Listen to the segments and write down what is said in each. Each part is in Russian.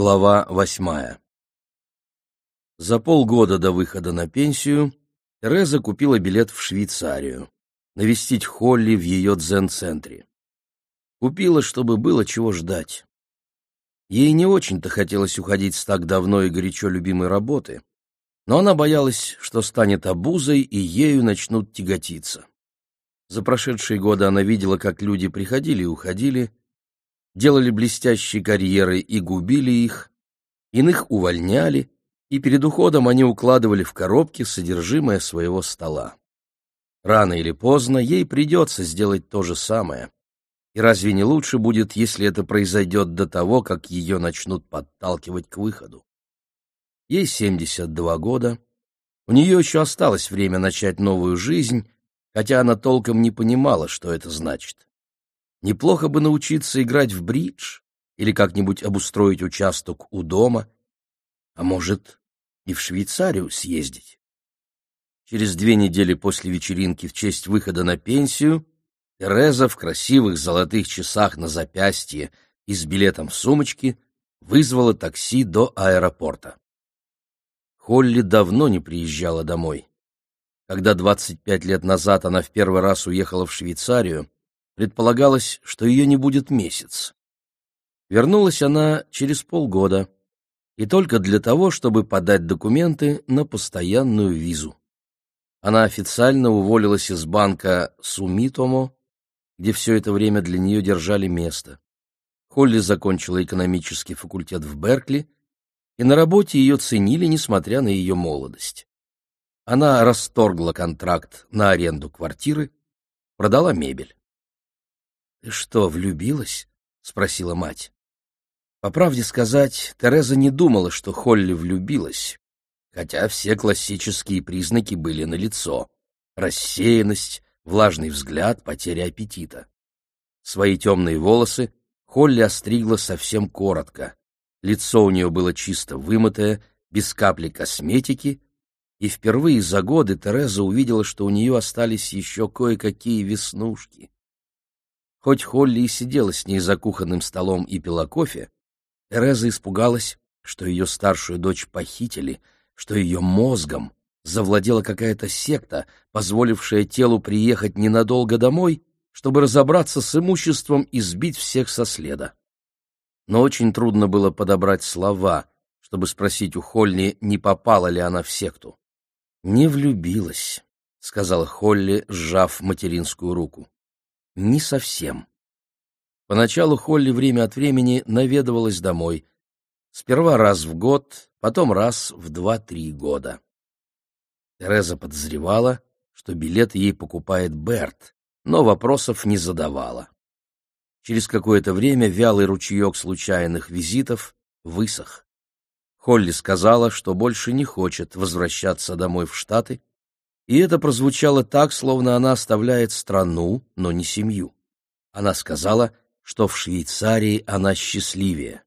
Глава восьмая За полгода до выхода на пенсию Тереза купила билет в Швейцарию, навестить Холли в ее дзен-центре. Купила, чтобы было чего ждать. Ей не очень-то хотелось уходить с так давно и горячо любимой работы, но она боялась, что станет обузой и ею начнут тяготиться. За прошедшие годы она видела, как люди приходили и уходили, делали блестящие карьеры и губили их, иных увольняли, и перед уходом они укладывали в коробки содержимое своего стола. Рано или поздно ей придется сделать то же самое. И разве не лучше будет, если это произойдет до того, как ее начнут подталкивать к выходу? Ей 72 года, у нее еще осталось время начать новую жизнь, хотя она толком не понимала, что это значит. Неплохо бы научиться играть в бридж или как-нибудь обустроить участок у дома, а может, и в Швейцарию съездить. Через две недели после вечеринки в честь выхода на пенсию Тереза в красивых золотых часах на запястье и с билетом в сумочке вызвала такси до аэропорта. Холли давно не приезжала домой. Когда 25 лет назад она в первый раз уехала в Швейцарию, предполагалось, что ее не будет месяц. Вернулась она через полгода, и только для того, чтобы подать документы на постоянную визу. Она официально уволилась из банка Сумитомо где все это время для нее держали место. Холли закончила экономический факультет в Беркли, и на работе ее ценили, несмотря на ее молодость. Она расторгла контракт на аренду квартиры, продала мебель. — Ты что, влюбилась? — спросила мать. По правде сказать, Тереза не думала, что Холли влюбилась, хотя все классические признаки были налицо. Рассеянность, влажный взгляд, потеря аппетита. Свои темные волосы Холли остригла совсем коротко. Лицо у нее было чисто вымытое, без капли косметики, и впервые за годы Тереза увидела, что у нее остались еще кое-какие веснушки. Хоть Холли и сидела с ней за кухонным столом и пила кофе, Тереза испугалась, что ее старшую дочь похитили, что ее мозгом завладела какая-то секта, позволившая телу приехать ненадолго домой, чтобы разобраться с имуществом и сбить всех со следа. Но очень трудно было подобрать слова, чтобы спросить у Холли, не попала ли она в секту. «Не влюбилась», — сказала Холли, сжав материнскую руку. «Не совсем». Поначалу Холли время от времени наведывалась домой. Сперва раз в год, потом раз в два-три года. Тереза подозревала, что билет ей покупает Берт, но вопросов не задавала. Через какое-то время вялый ручеек случайных визитов высох. Холли сказала, что больше не хочет возвращаться домой в Штаты, и это прозвучало так, словно она оставляет страну, но не семью. Она сказала, что в Швейцарии она счастливее.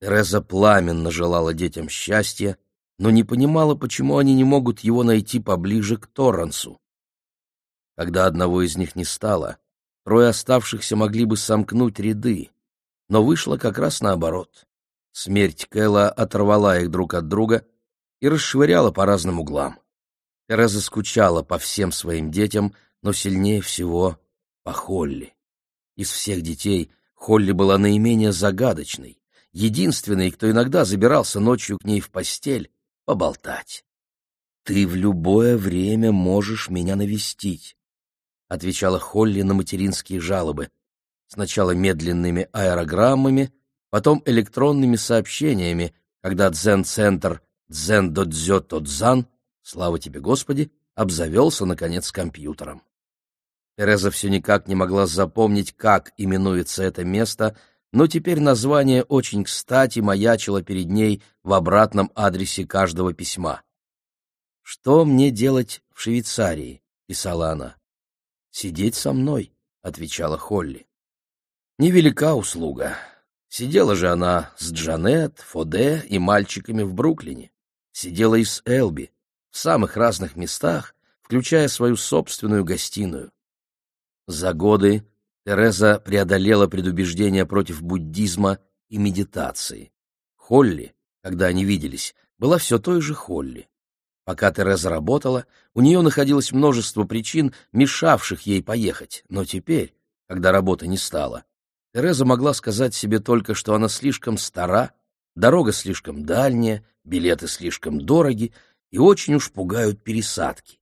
Тереза пламенно желала детям счастья, но не понимала, почему они не могут его найти поближе к Торрансу. Когда одного из них не стало, трое оставшихся могли бы сомкнуть ряды, но вышло как раз наоборот. Смерть Кэлла оторвала их друг от друга и расшвыряла по разным углам. Тереза скучала по всем своим детям, но сильнее всего по Холли. Из всех детей Холли была наименее загадочной, единственной, кто иногда забирался ночью к ней в постель, поболтать. «Ты в любое время можешь меня навестить», — отвечала Холли на материнские жалобы, сначала медленными аэрограммами, потом электронными сообщениями, когда дзен-центр дзен-додзё-тодзан, слава тебе, Господи, обзавелся, наконец, компьютером. Тереза все никак не могла запомнить, как именуется это место — но теперь название очень кстати маячило перед ней в обратном адресе каждого письма. «Что мне делать в Швейцарии?» — писала она. «Сидеть со мной», — отвечала Холли. Невелика услуга. Сидела же она с Джанет, Фоде и мальчиками в Бруклине. Сидела и с Элби, в самых разных местах, включая свою собственную гостиную. За годы Тереза преодолела предубеждения против буддизма и медитации. Холли, когда они виделись, была все той же Холли. Пока Тереза работала, у нее находилось множество причин, мешавших ей поехать, но теперь, когда работы не стало, Тереза могла сказать себе только, что она слишком стара, дорога слишком дальняя, билеты слишком дороги и очень уж пугают пересадки.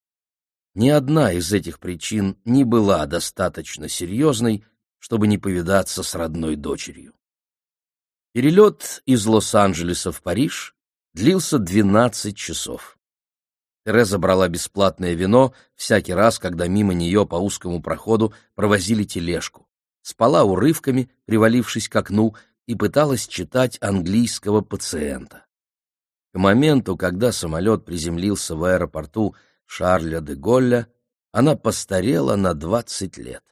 Ни одна из этих причин не была достаточно серьезной, чтобы не повидаться с родной дочерью. Перелет из Лос-Анджелеса в Париж длился 12 часов. Тереза брала бесплатное вино всякий раз, когда мимо нее по узкому проходу провозили тележку. Спала урывками, привалившись к окну, и пыталась читать английского пациента. К моменту, когда самолет приземлился в аэропорту Шарля де Голля, она постарела на 20 лет.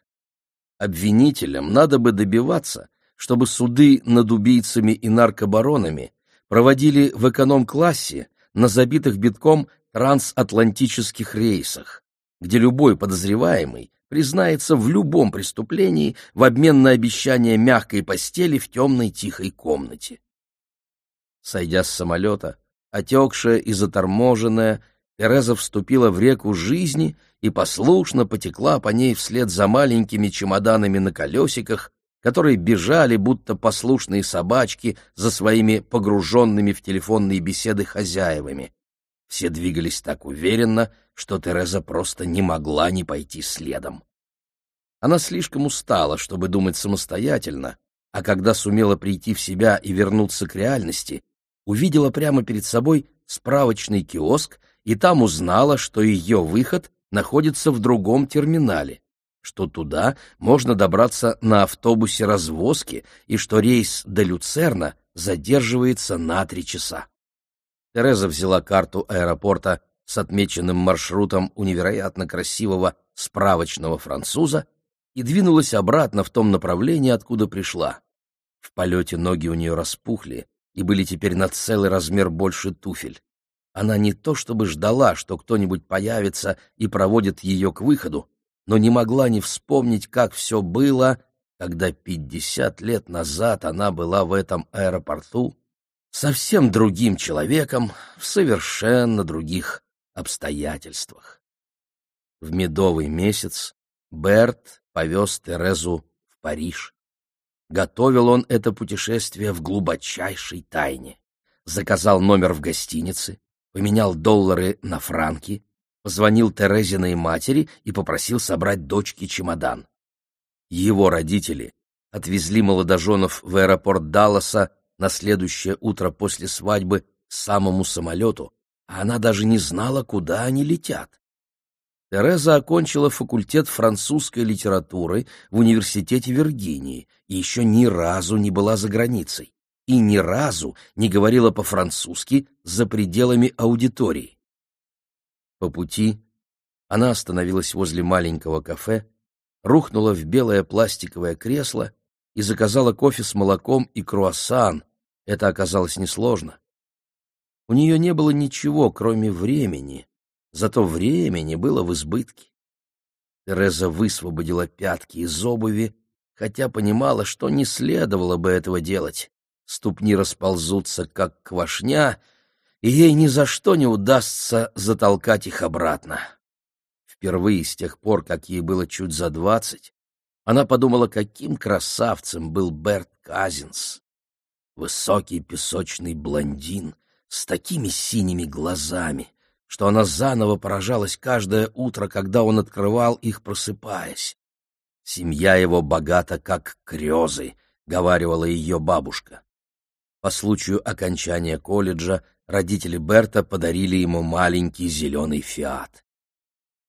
Обвинителям надо бы добиваться, чтобы суды над убийцами и наркобаронами проводили в эконом-классе на забитых битком трансатлантических рейсах, где любой подозреваемый признается в любом преступлении в обмен на обещание мягкой постели в темной тихой комнате. Сойдя с самолета, отекшая и заторможенная, Тереза вступила в реку жизни и послушно потекла по ней вслед за маленькими чемоданами на колесиках, которые бежали, будто послушные собачки, за своими погруженными в телефонные беседы хозяевами. Все двигались так уверенно, что Тереза просто не могла не пойти следом. Она слишком устала, чтобы думать самостоятельно, а когда сумела прийти в себя и вернуться к реальности, увидела прямо перед собой справочный киоск и там узнала, что ее выход находится в другом терминале, что туда можно добраться на автобусе развозки и что рейс до Люцерна задерживается на три часа. Тереза взяла карту аэропорта с отмеченным маршрутом у невероятно красивого справочного француза и двинулась обратно в том направлении, откуда пришла. В полете ноги у нее распухли и были теперь на целый размер больше туфель. Она не то чтобы ждала, что кто-нибудь появится и проводит ее к выходу, но не могла не вспомнить, как все было, когда пятьдесят лет назад она была в этом аэропорту совсем другим человеком в совершенно других обстоятельствах. В медовый месяц Берт повез Терезу в Париж. Готовил он это путешествие в глубочайшей тайне. Заказал номер в гостинице, поменял доллары на франки, позвонил Терезиной матери и попросил собрать дочке чемодан. Его родители отвезли молодоженов в аэропорт Далласа на следующее утро после свадьбы к самому самолету, а она даже не знала, куда они летят. Тереза окончила факультет французской литературы в университете Виргинии и еще ни разу не была за границей и ни разу не говорила по-французски за пределами аудитории. По пути она остановилась возле маленького кафе, рухнула в белое пластиковое кресло и заказала кофе с молоком и круассан, это оказалось несложно. У нее не было ничего, кроме времени, зато времени было в избытке. Тереза высвободила пятки из обуви, хотя понимала, что не следовало бы этого делать. Ступни расползутся, как квашня, и ей ни за что не удастся затолкать их обратно. Впервые с тех пор, как ей было чуть за двадцать, она подумала, каким красавцем был Берт Казинс. Высокий песочный блондин с такими синими глазами, что она заново поражалась каждое утро, когда он открывал их, просыпаясь. «Семья его богата, как крезы», — говаривала ее бабушка. По случаю окончания колледжа родители Берта подарили ему маленький зеленый фиат.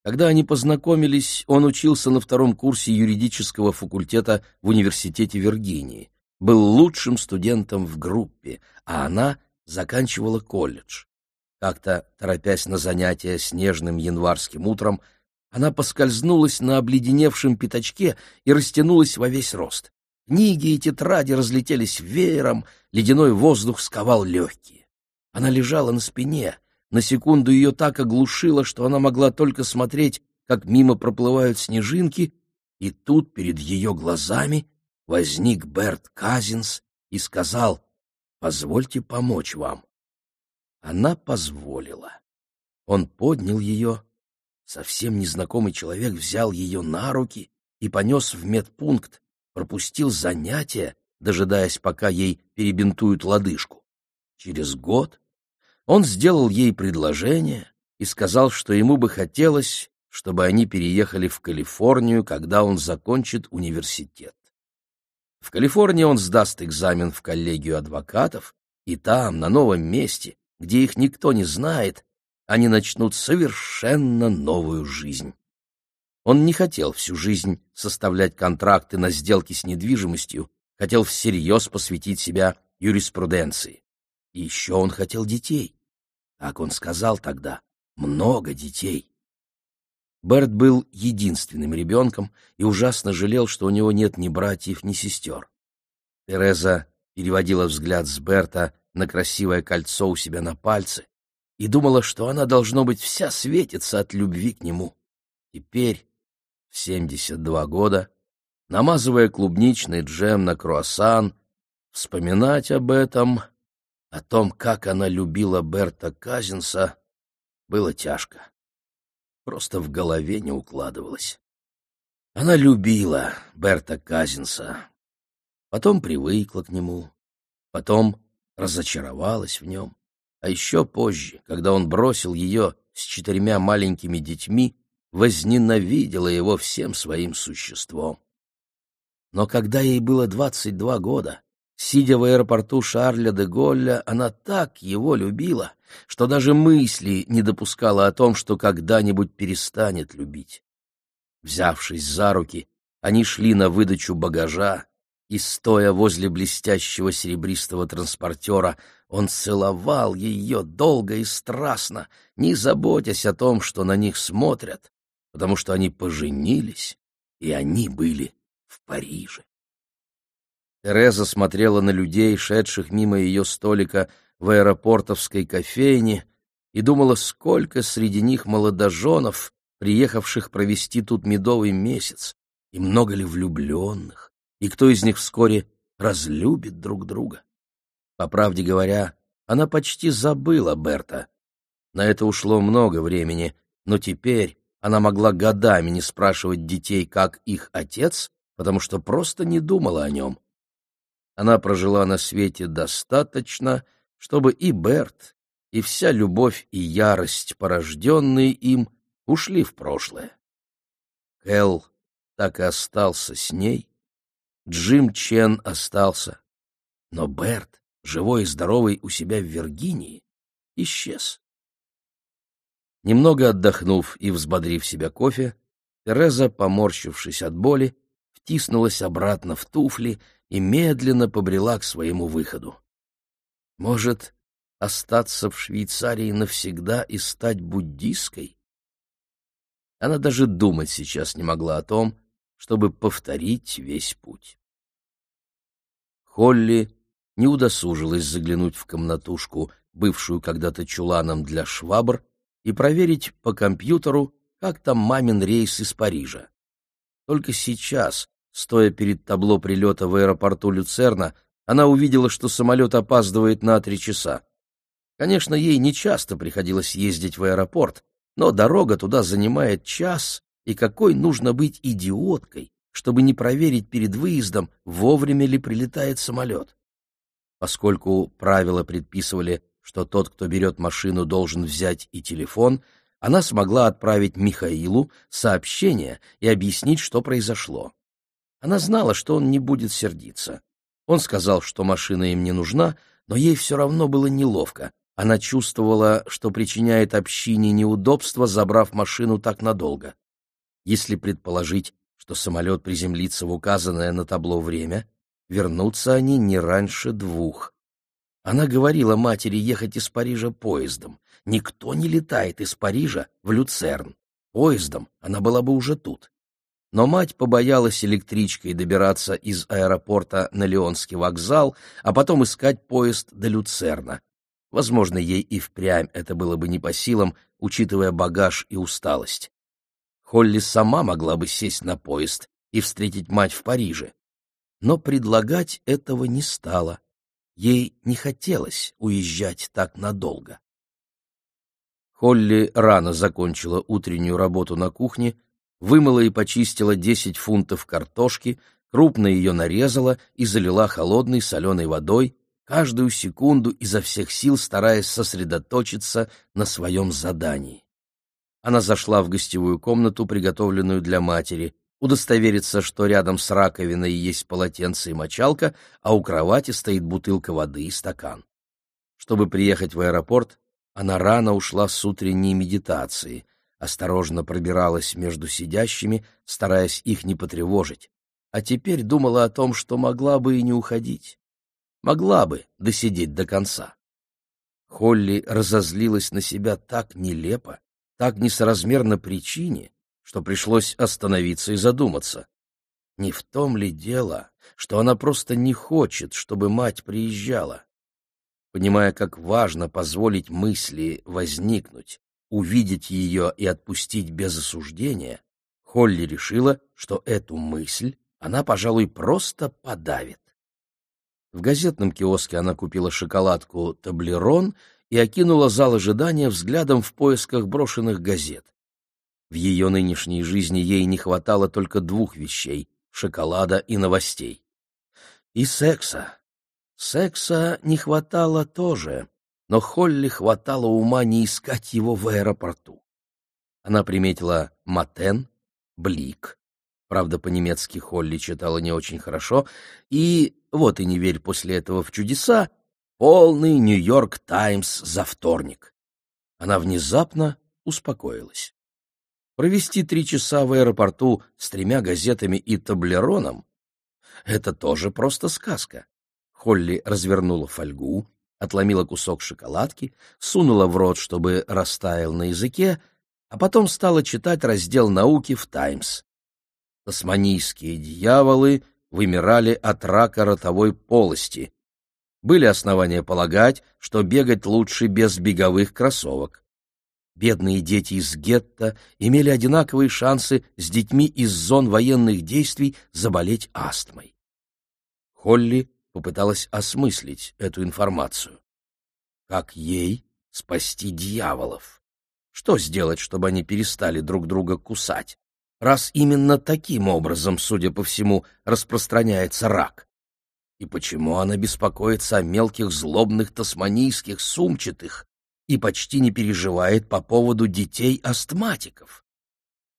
Когда они познакомились, он учился на втором курсе юридического факультета в университете Виргинии был лучшим студентом в группе, а она заканчивала колледж. Как-то, торопясь на занятия снежным январским утром, она поскользнулась на обледеневшем пятачке и растянулась во весь рост. Книги и тетради разлетелись веером, ледяной воздух сковал легкие. Она лежала на спине, на секунду ее так оглушило, что она могла только смотреть, как мимо проплывают снежинки, и тут перед ее глазами возник Берт Казинс и сказал Позвольте помочь вам». Она позволила. Он поднял ее. Совсем незнакомый человек взял ее на руки и понес в медпункт, пропустил занятия, дожидаясь, пока ей перебинтуют лодыжку. Через год он сделал ей предложение и сказал, что ему бы хотелось, чтобы они переехали в Калифорнию, когда он закончит университет. В Калифорнии он сдаст экзамен в коллегию адвокатов, и там, на новом месте, где их никто не знает, они начнут совершенно новую жизнь. Он не хотел всю жизнь составлять контракты на сделки с недвижимостью, хотел всерьез посвятить себя юриспруденции. И еще он хотел детей. Как он сказал тогда, много детей. Берт был единственным ребенком и ужасно жалел, что у него нет ни братьев, ни сестер. Тереза переводила взгляд с Берта на красивое кольцо у себя на пальце и думала, что она, должно быть, вся светится от любви к нему. Теперь, в 72 года, намазывая клубничный джем на круассан, вспоминать об этом, о том, как она любила Берта Казинса, было тяжко просто в голове не укладывалось. Она любила Берта Казинса, потом привыкла к нему, потом разочаровалась в нем, а еще позже, когда он бросил ее с четырьмя маленькими детьми, возненавидела его всем своим существом. Но когда ей было двадцать два года, Сидя в аэропорту Шарля де Голля, она так его любила, что даже мысли не допускала о том, что когда-нибудь перестанет любить. Взявшись за руки, они шли на выдачу багажа, и, стоя возле блестящего серебристого транспортера, он целовал ее долго и страстно, не заботясь о том, что на них смотрят, потому что они поженились, и они были в Париже. Тереза смотрела на людей, шедших мимо ее столика в аэропортовской кофейне, и думала, сколько среди них молодоженов, приехавших провести тут медовый месяц, и много ли влюбленных, и кто из них вскоре разлюбит друг друга. По правде говоря, она почти забыла Берта. На это ушло много времени, но теперь она могла годами не спрашивать детей, как их отец, потому что просто не думала о нем. Она прожила на свете достаточно, чтобы и Берт, и вся любовь и ярость, порожденные им, ушли в прошлое. Кэл так и остался с ней, Джим Чен остался, но Берт, живой и здоровый у себя в Виргинии, исчез. Немного отдохнув и взбодрив себя кофе, Тереза, поморщившись от боли, втиснулась обратно в туфли и медленно побрела к своему выходу. Может, остаться в Швейцарии навсегда и стать буддийской? Она даже думать сейчас не могла о том, чтобы повторить весь путь. Холли не удосужилась заглянуть в комнатушку, бывшую когда-то чуланом для швабр, и проверить по компьютеру, как там мамин рейс из Парижа. Только сейчас, Стоя перед табло прилета в аэропорту Люцерна, она увидела, что самолет опаздывает на три часа. Конечно, ей не часто приходилось ездить в аэропорт, но дорога туда занимает час, и какой нужно быть идиоткой, чтобы не проверить перед выездом, вовремя ли прилетает самолет. Поскольку правила предписывали, что тот, кто берет машину, должен взять и телефон, она смогла отправить Михаилу сообщение и объяснить, что произошло. Она знала, что он не будет сердиться. Он сказал, что машина им не нужна, но ей все равно было неловко. Она чувствовала, что причиняет общине неудобства, забрав машину так надолго. Если предположить, что самолет приземлится в указанное на табло время, вернутся они не раньше двух. Она говорила матери ехать из Парижа поездом. Никто не летает из Парижа в Люцерн. Поездом она была бы уже тут но мать побоялась электричкой добираться из аэропорта на Леонский вокзал, а потом искать поезд до Люцерна. Возможно, ей и впрямь это было бы не по силам, учитывая багаж и усталость. Холли сама могла бы сесть на поезд и встретить мать в Париже. Но предлагать этого не стала. ей не хотелось уезжать так надолго. Холли рано закончила утреннюю работу на кухне, вымыла и почистила 10 фунтов картошки, крупно ее нарезала и залила холодной соленой водой, каждую секунду изо всех сил стараясь сосредоточиться на своем задании. Она зашла в гостевую комнату, приготовленную для матери, удостовериться, что рядом с раковиной есть полотенце и мочалка, а у кровати стоит бутылка воды и стакан. Чтобы приехать в аэропорт, она рано ушла с утренней медитации, осторожно пробиралась между сидящими, стараясь их не потревожить, а теперь думала о том, что могла бы и не уходить. Могла бы досидеть до конца. Холли разозлилась на себя так нелепо, так несоразмерно причине, что пришлось остановиться и задуматься. Не в том ли дело, что она просто не хочет, чтобы мать приезжала? Понимая, как важно позволить мысли возникнуть, увидеть ее и отпустить без осуждения, Холли решила, что эту мысль она, пожалуй, просто подавит. В газетном киоске она купила шоколадку «Таблерон» и окинула зал ожидания взглядом в поисках брошенных газет. В ее нынешней жизни ей не хватало только двух вещей — шоколада и новостей. И секса. Секса не хватало тоже, но Холли хватало ума не искать его в аэропорту. Она приметила Матен, Блик, правда, по-немецки Холли читала не очень хорошо, и, вот и не верь после этого в чудеса, полный Нью-Йорк Таймс за вторник. Она внезапно успокоилась. Провести три часа в аэропорту с тремя газетами и таблероном — это тоже просто сказка. Холли развернула фольгу, отломила кусок шоколадки, сунула в рот, чтобы растаял на языке, а потом стала читать раздел науки в «Таймс». Тасманийские дьяволы вымирали от рака ротовой полости. Были основания полагать, что бегать лучше без беговых кроссовок бедные дети из гетто имели одинаковые шансы с детьми из зон военных действий заболеть астмой. Холли попыталась осмыслить эту информацию. Как ей спасти дьяволов? Что сделать, чтобы они перестали друг друга кусать? Раз именно таким образом, судя по всему, распространяется рак. И почему она беспокоится о мелких злобных тасманийских сумчатых, и почти не переживает по поводу детей-астматиков.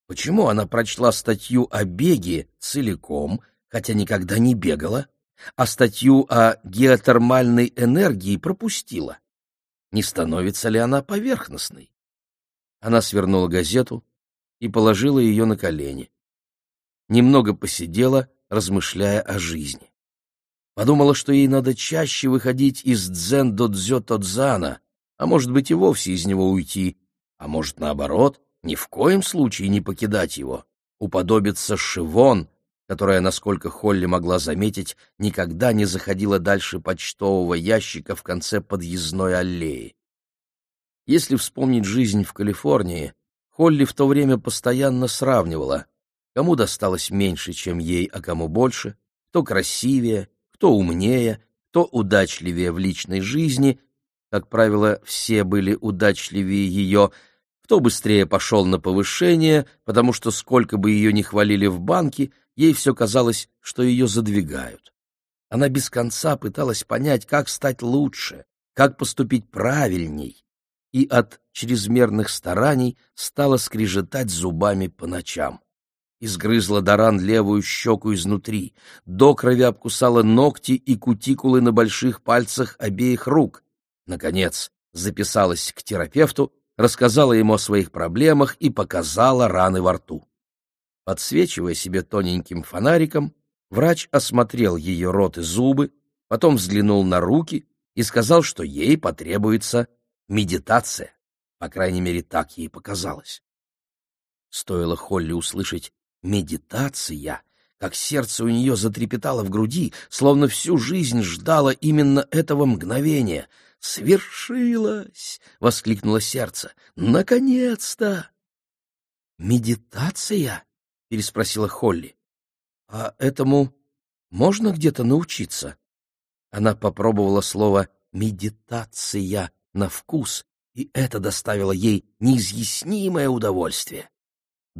Почему она прочла статью о беге целиком, хотя никогда не бегала, а статью о геотермальной энергии пропустила? Не становится ли она поверхностной? Она свернула газету и положила ее на колени. Немного посидела, размышляя о жизни. Подумала, что ей надо чаще выходить из дзен-додзё-тодзана, а может быть и вовсе из него уйти, а может, наоборот, ни в коем случае не покидать его, уподобиться Шивон, которая, насколько Холли могла заметить, никогда не заходила дальше почтового ящика в конце подъездной аллеи. Если вспомнить жизнь в Калифорнии, Холли в то время постоянно сравнивала, кому досталось меньше, чем ей, а кому больше, кто красивее, кто умнее, кто удачливее в личной жизни как правило, все были удачливее ее, кто быстрее пошел на повышение, потому что сколько бы ее ни хвалили в банке, ей все казалось, что ее задвигают. Она без конца пыталась понять, как стать лучше, как поступить правильней, и от чрезмерных стараний стала скрежетать зубами по ночам. Изгрызла Даран левую щеку изнутри, до крови обкусала ногти и кутикулы на больших пальцах обеих рук, Наконец, записалась к терапевту, рассказала ему о своих проблемах и показала раны во рту. Подсвечивая себе тоненьким фонариком, врач осмотрел ее рот и зубы, потом взглянул на руки и сказал, что ей потребуется медитация. По крайней мере, так ей показалось. Стоило Холли услышать «медитация», как сердце у нее затрепетало в груди, словно всю жизнь ждало именно этого мгновения — Свершилось! — воскликнуло сердце. — Наконец-то! — Медитация? — переспросила Холли. — А этому можно где-то научиться? Она попробовала слово «медитация» на вкус, и это доставило ей неизъяснимое удовольствие.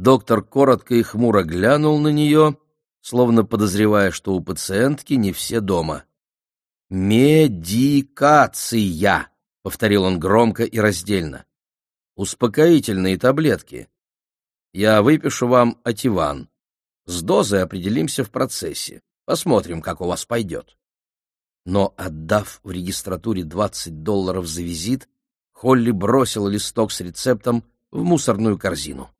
Доктор коротко и хмуро глянул на нее, словно подозревая, что у пациентки не все дома. «Медикация», — повторил он громко и раздельно. «Успокоительные таблетки. Я выпишу вам ативан. С дозой определимся в процессе. Посмотрим, как у вас пойдет». Но, отдав в регистратуре 20 долларов за визит, Холли бросила листок с рецептом в мусорную корзину.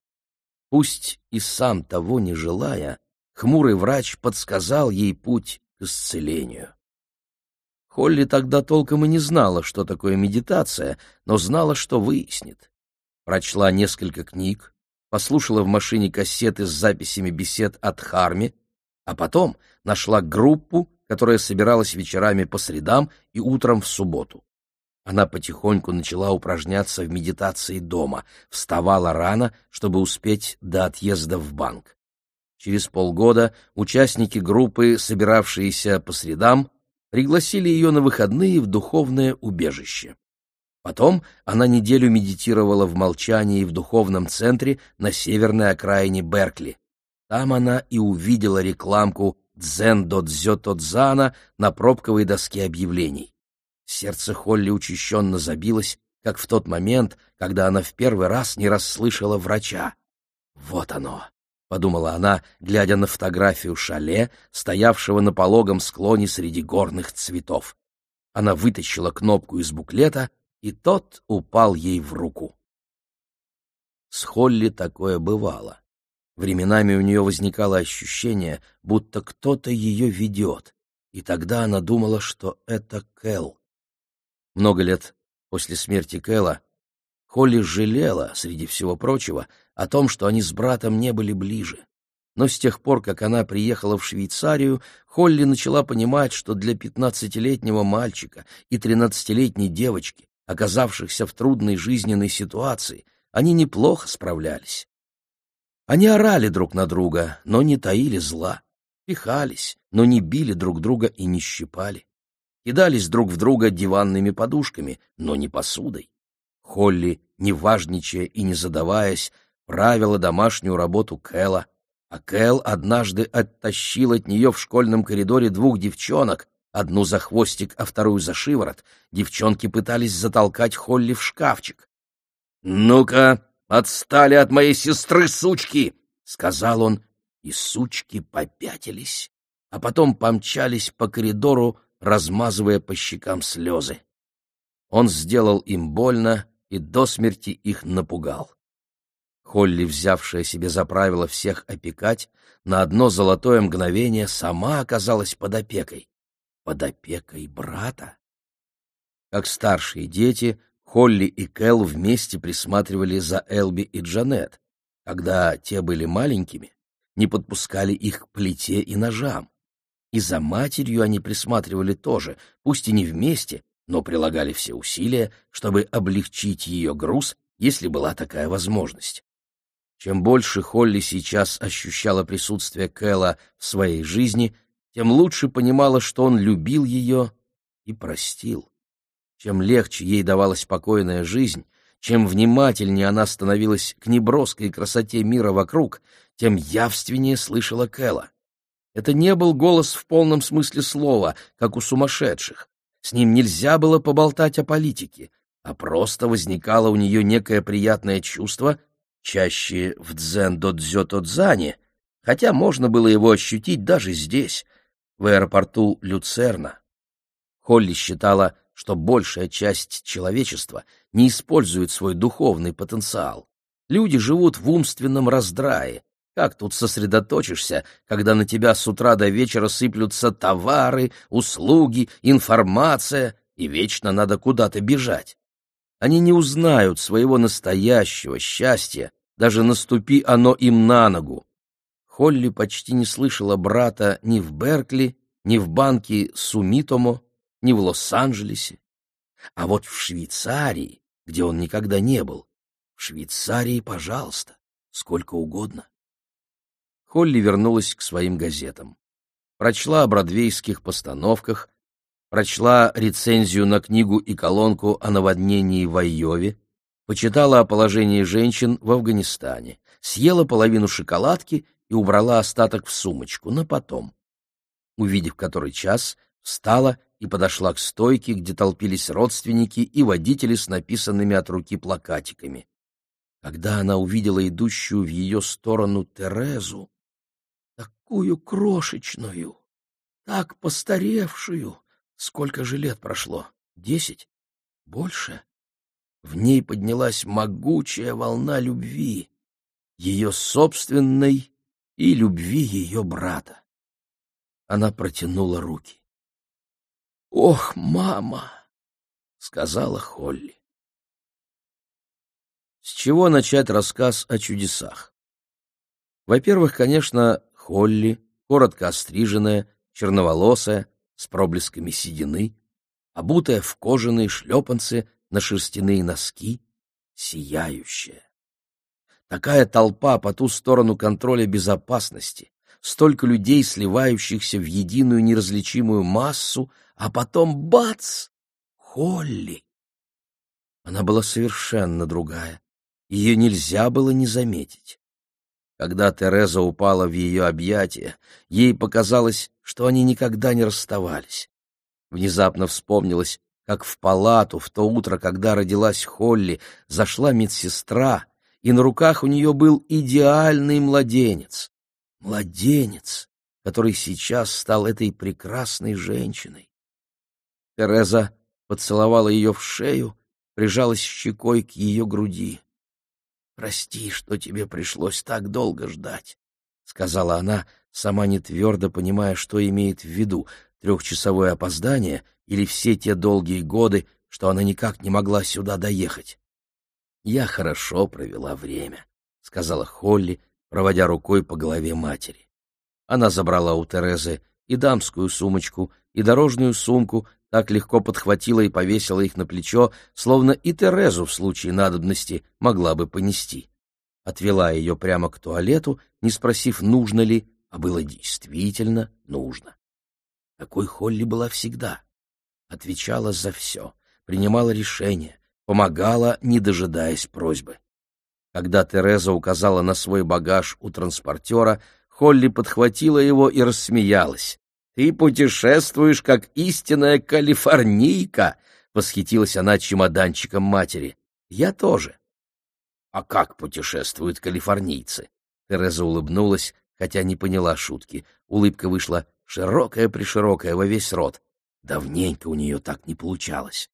Пусть и сам того не желая, хмурый врач подсказал ей путь к исцелению. Холли тогда толком и не знала, что такое медитация, но знала, что выяснит. Прочла несколько книг, послушала в машине кассеты с записями бесед от Харми, а потом нашла группу, которая собиралась вечерами по средам и утром в субботу. Она потихоньку начала упражняться в медитации дома, вставала рано, чтобы успеть до отъезда в банк. Через полгода участники группы, собиравшиеся по средам, пригласили ее на выходные в духовное убежище. Потом она неделю медитировала в молчании в духовном центре на северной окраине Беркли. Там она и увидела рекламку «Дзен-додзё-тодзана» на пробковой доске объявлений. Сердце Холли учащенно забилось, как в тот момент, когда она в первый раз не расслышала врача. Вот оно, подумала она, глядя на фотографию шале, стоявшего на пологом склоне среди горных цветов. Она вытащила кнопку из буклета, и тот упал ей в руку. С Холли такое бывало. Временами у нее возникало ощущение, будто кто-то ее ведет, и тогда она думала, что это Кэл. Много лет после смерти Кэла Холли жалела, среди всего прочего, о том, что они с братом не были ближе. Но с тех пор, как она приехала в Швейцарию, Холли начала понимать, что для пятнадцатилетнего мальчика и тринадцатилетней девочки, оказавшихся в трудной жизненной ситуации, они неплохо справлялись. Они орали друг на друга, но не таили зла, пихались, но не били друг друга и не щипали, кидались друг в друга диванными подушками, но не посудой. Холли, не важничая и не задаваясь, правила домашнюю работу Кэла, а Кэл однажды оттащил от нее в школьном коридоре двух девчонок, одну за хвостик, а вторую за шиворот. Девчонки пытались затолкать Холли в шкафчик. «Ну-ка, отстали от моей сестры, сучки!» — сказал он, и сучки попятились, а потом помчались по коридору, размазывая по щекам слезы. Он сделал им больно, и до смерти их напугал. Холли, взявшая себе за правило всех опекать, на одно золотое мгновение сама оказалась под опекой. Под опекой брата? Как старшие дети, Холли и Кэл вместе присматривали за Элби и Джанет. Когда те были маленькими, не подпускали их к плите и ножам. И за матерью они присматривали тоже, пусть и не вместе, но прилагали все усилия, чтобы облегчить ее груз, если была такая возможность. Чем больше Холли сейчас ощущала присутствие Кэла в своей жизни, тем лучше понимала, что он любил ее и простил. Чем легче ей давалась спокойная жизнь, чем внимательнее она становилась к неброской красоте мира вокруг, тем явственнее слышала Кэла. Это не был голос в полном смысле слова, как у сумасшедших. С ним нельзя было поболтать о политике, а просто возникало у нее некое приятное чувство, чаще в дзен-додзё-тодзане, хотя можно было его ощутить даже здесь, в аэропорту Люцерна. Холли считала, что большая часть человечества не использует свой духовный потенциал. Люди живут в умственном раздрае, как тут сосредоточишься, когда на тебя с утра до вечера сыплются товары, услуги, информация, и вечно надо куда-то бежать? Они не узнают своего настоящего счастья, даже наступи оно им на ногу. Холли почти не слышала брата ни в Беркли, ни в банке Сумитомо, ни в Лос-Анджелесе. А вот в Швейцарии, где он никогда не был, в Швейцарии, пожалуйста, сколько угодно. Холли вернулась к своим газетам. Прочла о бродвейских постановках, прочла рецензию на книгу и колонку о наводнении в Айове, почитала о положении женщин в Афганистане, съела половину шоколадки и убрала остаток в сумочку, на потом. Увидев который час, встала и подошла к стойке, где толпились родственники и водители с написанными от руки плакатиками. Когда она увидела идущую в ее сторону Терезу, такую крошечную, так постаревшую, сколько же лет прошло? Десять? Больше? В ней поднялась могучая волна любви, ее собственной и любви ее брата. Она протянула руки. «Ох, мама!» — сказала Холли. С чего начать рассказ о чудесах? Во-первых, конечно, Холли, коротко остриженная, черноволосая, с проблесками седины, обутая в кожаные шлепанцы на шерстяные носки, сияющая. Такая толпа по ту сторону контроля безопасности, столько людей, сливающихся в единую неразличимую массу, а потом бац! Холли! Она была совершенно другая. Ее нельзя было не заметить. Когда Тереза упала в ее объятия, ей показалось, что они никогда не расставались. Внезапно вспомнилось, как в палату в то утро, когда родилась Холли, зашла медсестра и на руках у нее был идеальный младенец. Младенец, который сейчас стал этой прекрасной женщиной. Тереза поцеловала ее в шею, прижалась щекой к ее груди. «Прости, что тебе пришлось так долго ждать», — сказала она, сама не твердо понимая, что имеет в виду — трехчасовое опоздание или все те долгие годы, что она никак не могла сюда доехать. «Я хорошо провела время», — сказала Холли, проводя рукой по голове матери. Она забрала у Терезы и дамскую сумочку, и дорожную сумку, так легко подхватила и повесила их на плечо, словно и Терезу в случае надобности могла бы понести. Отвела ее прямо к туалету, не спросив, нужно ли, а было действительно нужно. Такой Холли была всегда. Отвечала за все, принимала решения, помогала, не дожидаясь просьбы. Когда Тереза указала на свой багаж у транспортера, Холли подхватила его и рассмеялась. «Ты путешествуешь, как истинная калифорнийка!» — восхитилась она чемоданчиком матери. «Я тоже». «А как путешествуют калифорнийцы?» Тереза улыбнулась, хотя не поняла шутки. Улыбка вышла широкая-приширокая во весь рот. Давненько у нее так не получалось.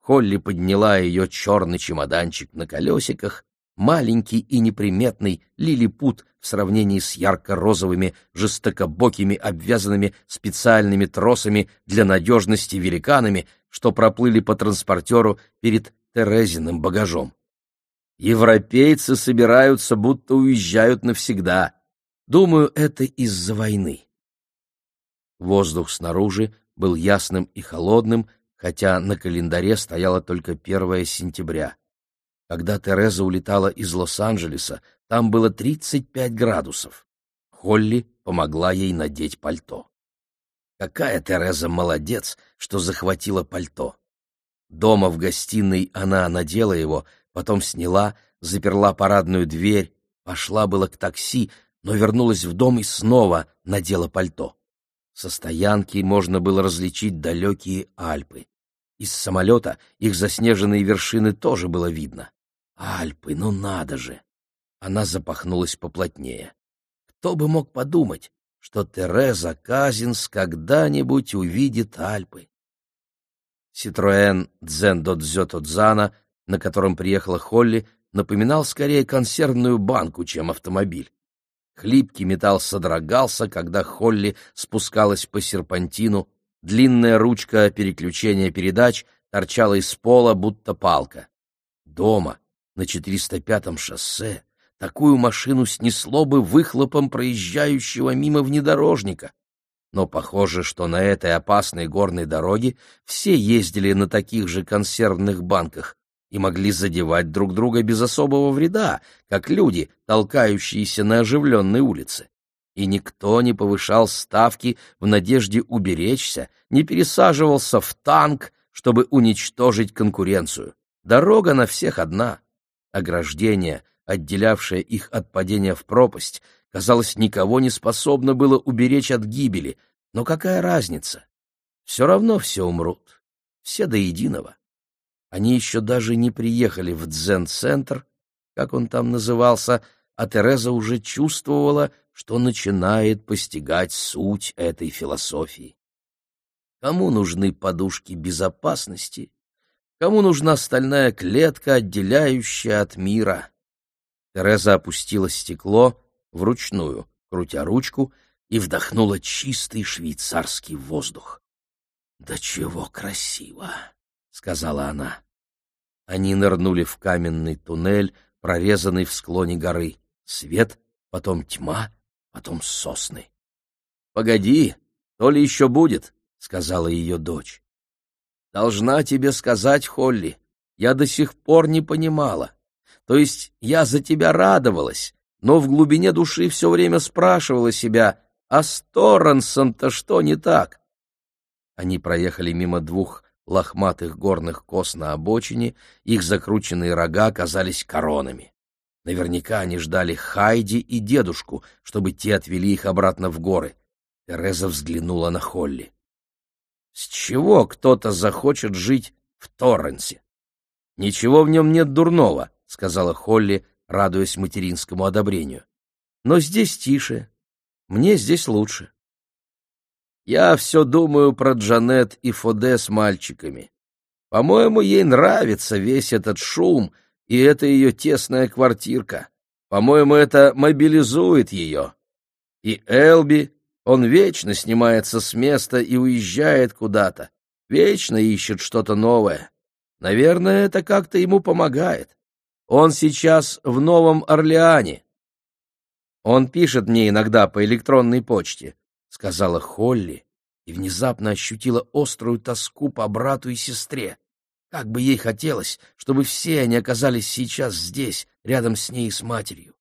Холли подняла ее черный чемоданчик на колесиках, маленький и неприметный лилипут в сравнении с ярко-розовыми, жестокобокими, обвязанными специальными тросами для надежности великанами, что проплыли по транспортеру перед Терезиным багажом. Европейцы собираются, будто уезжают навсегда. Думаю, это из-за войны. Воздух снаружи был ясным и холодным, хотя на календаре стояло только 1 сентября. Когда Тереза улетала из Лос-Анджелеса, там было 35 градусов. Холли помогла ей надеть пальто. Какая Тереза молодец, что захватила пальто. Дома в гостиной она надела его, потом сняла, заперла парадную дверь, пошла было к такси, но вернулась в дом и снова надела пальто. Со стоянки можно было различить далекие Альпы. Из самолета их заснеженные вершины тоже было видно. Альпы, ну надо же! Она запахнулась поплотнее. Кто бы мог подумать, что Тереза Казинс когда-нибудь увидит Альпы? Ситроэн Дзендо Дзёто на котором приехала Холли, напоминал скорее консервную банку, чем автомобиль. Хлипкий металл содрогался, когда Холли спускалась по серпантину, длинная ручка переключения передач торчала из пола, будто палка. Дома, на 405-м шоссе, такую машину снесло бы выхлопом проезжающего мимо внедорожника. Но похоже, что на этой опасной горной дороге все ездили на таких же консервных банках, и могли задевать друг друга без особого вреда, как люди, толкающиеся на оживленной улице. и никто не повышал ставки в надежде уберечься, не пересаживался в танк, чтобы уничтожить конкуренцию. Дорога на всех одна. Ограждение, отделявшее их от падения в пропасть, казалось, никого не способно было уберечь от гибели. Но какая разница? Все равно все умрут. Все до единого. Они еще даже не приехали в дзен-центр, как он там назывался, а Тереза уже чувствовала, что начинает постигать суть этой философии. Кому нужны подушки безопасности? Кому нужна стальная клетка, отделяющая от мира? Тереза опустила стекло вручную, крутя ручку, и вдохнула чистый швейцарский воздух. «Да чего красиво!» — сказала она. Они нырнули в каменный туннель, прорезанный в склоне горы. Свет, потом тьма, потом сосны. — Погоди, то ли еще будет, — сказала ее дочь. — Должна тебе сказать, Холли, я до сих пор не понимала. То есть я за тебя радовалась, но в глубине души все время спрашивала себя, а с Торренсом-то что не так? Они проехали мимо двух лохматых горных кос на обочине, их закрученные рога казались коронами. Наверняка они ждали Хайди и дедушку, чтобы те отвели их обратно в горы. Тереза взглянула на Холли. С чего кто-то захочет жить в Торренсе? Ничего в нем нет дурного, сказала Холли, радуясь материнскому одобрению. Но здесь тише. Мне здесь лучше. Я все думаю про Джанет и Фоде с мальчиками. По-моему, ей нравится весь этот шум — и это ее тесная квартирка. По-моему, это мобилизует ее. И Элби, он вечно снимается с места и уезжает куда-то, вечно ищет что-то новое. Наверное, это как-то ему помогает. Он сейчас в Новом Орлеане. Он пишет мне иногда по электронной почте, — сказала Холли и внезапно ощутила острую тоску по брату и сестре. Как бы ей хотелось, чтобы все они оказались сейчас здесь, рядом с ней и с матерью.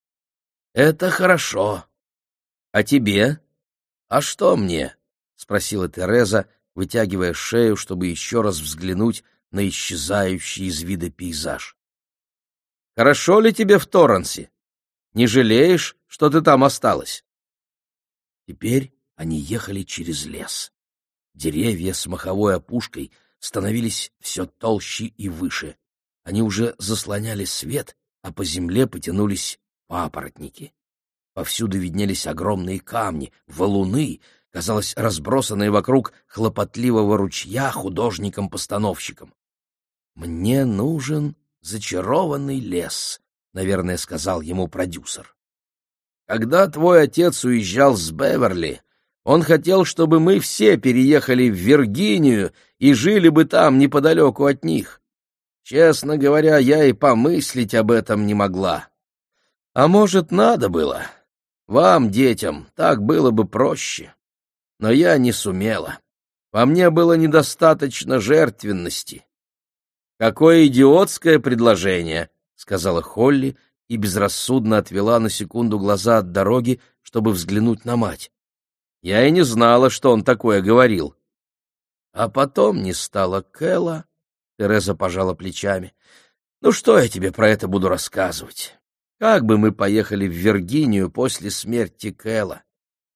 Это хорошо. А тебе? А что мне? спросила Тереза, вытягивая шею, чтобы еще раз взглянуть на исчезающий из вида пейзаж. Хорошо ли тебе в Торренсе? Не жалеешь, что ты там осталась? Теперь они ехали через лес. Деревья с маховой опушкой — становились все толще и выше. Они уже заслоняли свет, а по земле потянулись папоротники. Повсюду виднелись огромные камни, валуны, казалось, разбросанные вокруг хлопотливого ручья художником-постановщиком. «Мне нужен зачарованный лес», — наверное, сказал ему продюсер. «Когда твой отец уезжал с Беверли, он хотел, чтобы мы все переехали в Виргинию и жили бы там неподалеку от них. Честно говоря, я и помыслить об этом не могла. А может, надо было? Вам, детям, так было бы проще. Но я не сумела. Во мне было недостаточно жертвенности. «Какое идиотское предложение!» — сказала Холли и безрассудно отвела на секунду глаза от дороги, чтобы взглянуть на мать. Я и не знала, что он такое говорил. А потом не стало Кэла. Тереза пожала плечами. Ну что я тебе про это буду рассказывать? Как бы мы поехали в Виргинию после смерти Кэла?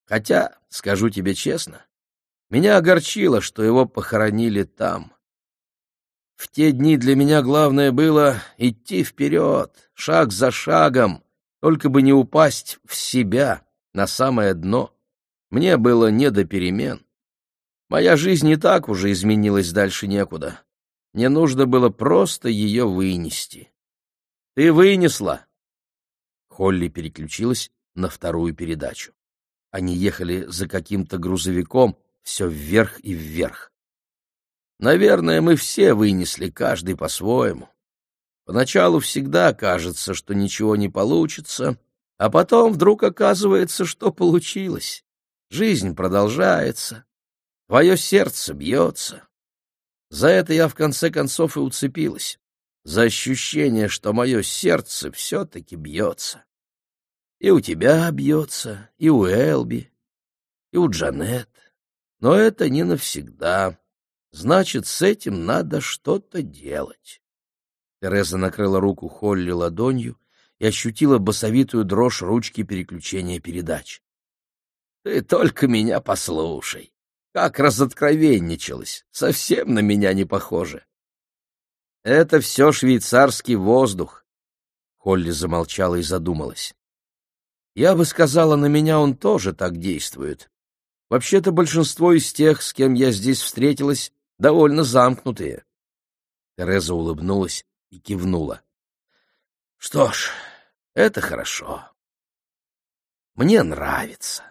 Хотя, скажу тебе честно, меня огорчило, что его похоронили там. В те дни для меня главное было идти вперед, шаг за шагом, только бы не упасть в себя, на самое дно. Мне было не до перемен. Моя жизнь и так уже изменилась дальше некуда. Мне нужно было просто ее вынести. Ты вынесла. Холли переключилась на вторую передачу. Они ехали за каким-то грузовиком, все вверх и вверх. Наверное, мы все вынесли, каждый по-своему. Поначалу всегда кажется, что ничего не получится, а потом вдруг оказывается, что получилось. Жизнь продолжается, твое сердце бьется. За это я в конце концов и уцепилась, за ощущение, что мое сердце все-таки бьется. И у тебя бьется, и у Элби, и у Джанет. Но это не навсегда. Значит, с этим надо что-то делать. Тереза накрыла руку Холли ладонью и ощутила басовитую дрожь ручки переключения передач. — Ты только меня послушай. Как разоткровенничалась. Совсем на меня не похоже. — Это все швейцарский воздух. Холли замолчала и задумалась. Я бы сказала, на меня он тоже так действует. Вообще-то большинство из тех, с кем я здесь встретилась, довольно замкнутые. Тереза улыбнулась и кивнула. Что ж, это хорошо. Мне нравится.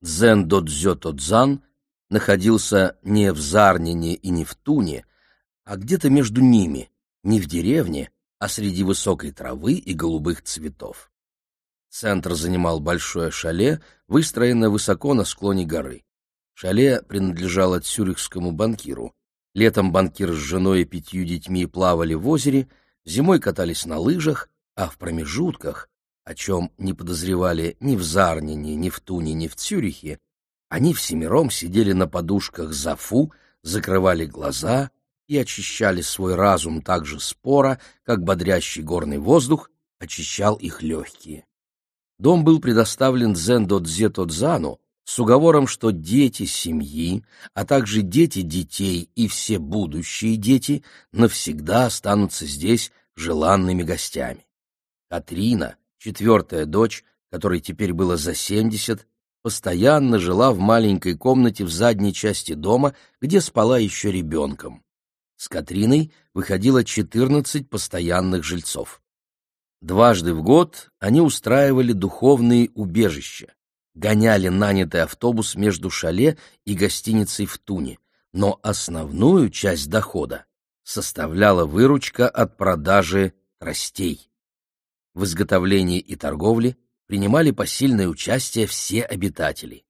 Дзен Додзё Тодзан находился не в Зарнине и не в Туне, а где-то между ними, не в деревне, а среди высокой травы и голубых цветов. Центр занимал большое шале, выстроенное высоко на склоне горы. Шале принадлежало цюрихскому банкиру. Летом банкир с женой и пятью детьми плавали в озере, зимой катались на лыжах, а в промежутках, о чем не подозревали ни в Зарнине, ни в Туне, ни в Цюрихе, они всемиром сидели на подушках зафу, закрывали глаза и очищали свой разум так же споро, как бодрящий горный воздух очищал их легкие. Дом был предоставлен Дзендо Дзе Тодзану с уговором, что дети семьи, а также дети детей и все будущие дети навсегда останутся здесь желанными гостями. Катрина, четвертая дочь, которой теперь было за семьдесят, постоянно жила в маленькой комнате в задней части дома, где спала еще ребенком. С Катриной выходило четырнадцать постоянных жильцов. Дважды в год они устраивали духовные убежища, гоняли нанятый автобус между шале и гостиницей в Туне, но основную часть дохода составляла выручка от продажи растей. В изготовлении и торговле принимали посильное участие все обитатели.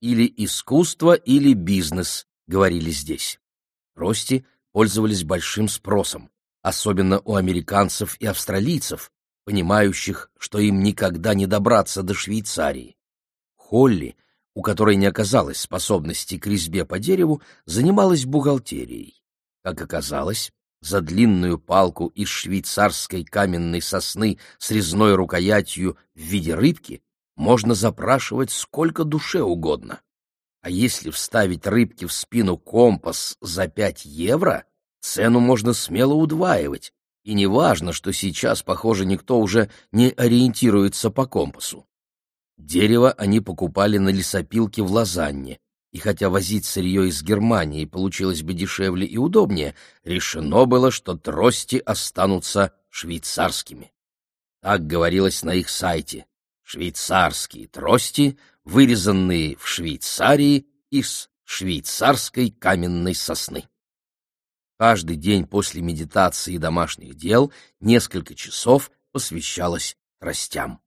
Или искусство, или бизнес, говорили здесь. Рости пользовались большим спросом, особенно у американцев и австралийцев, понимающих, что им никогда не добраться до Швейцарии. Холли, у которой не оказалось способности к резьбе по дереву, занималась бухгалтерией. Как оказалось, за длинную палку из швейцарской каменной сосны с резной рукоятью в виде рыбки можно запрашивать сколько душе угодно. А если вставить рыбке в спину компас за пять евро, цену можно смело удваивать, и не важно, что сейчас, похоже, никто уже не ориентируется по компасу. Дерево они покупали на лесопилке в Лозанне, и хотя возить сырье из Германии получилось бы дешевле и удобнее, решено было, что трости останутся швейцарскими. Так говорилось на их сайте. Швейцарские трости, вырезанные в Швейцарии из швейцарской каменной сосны. Каждый день после медитации и домашних дел несколько часов посвящалось тростям.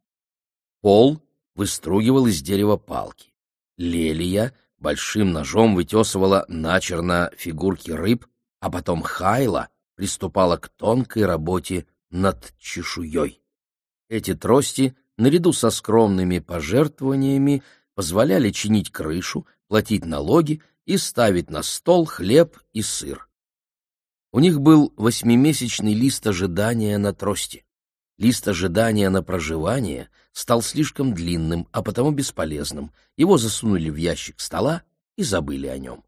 Пол выстругивал из дерева палки. Лелия большим ножом вытесывала начерно фигурки рыб, а потом Хайла приступала к тонкой работе над чешуей. Эти трости, наряду со скромными пожертвованиями, позволяли чинить крышу, платить налоги и ставить на стол хлеб и сыр. У них был восьмимесячный лист ожидания на трости. Лист ожидания на проживание стал слишком длинным, а потому бесполезным. Его засунули в ящик стола и забыли о нем.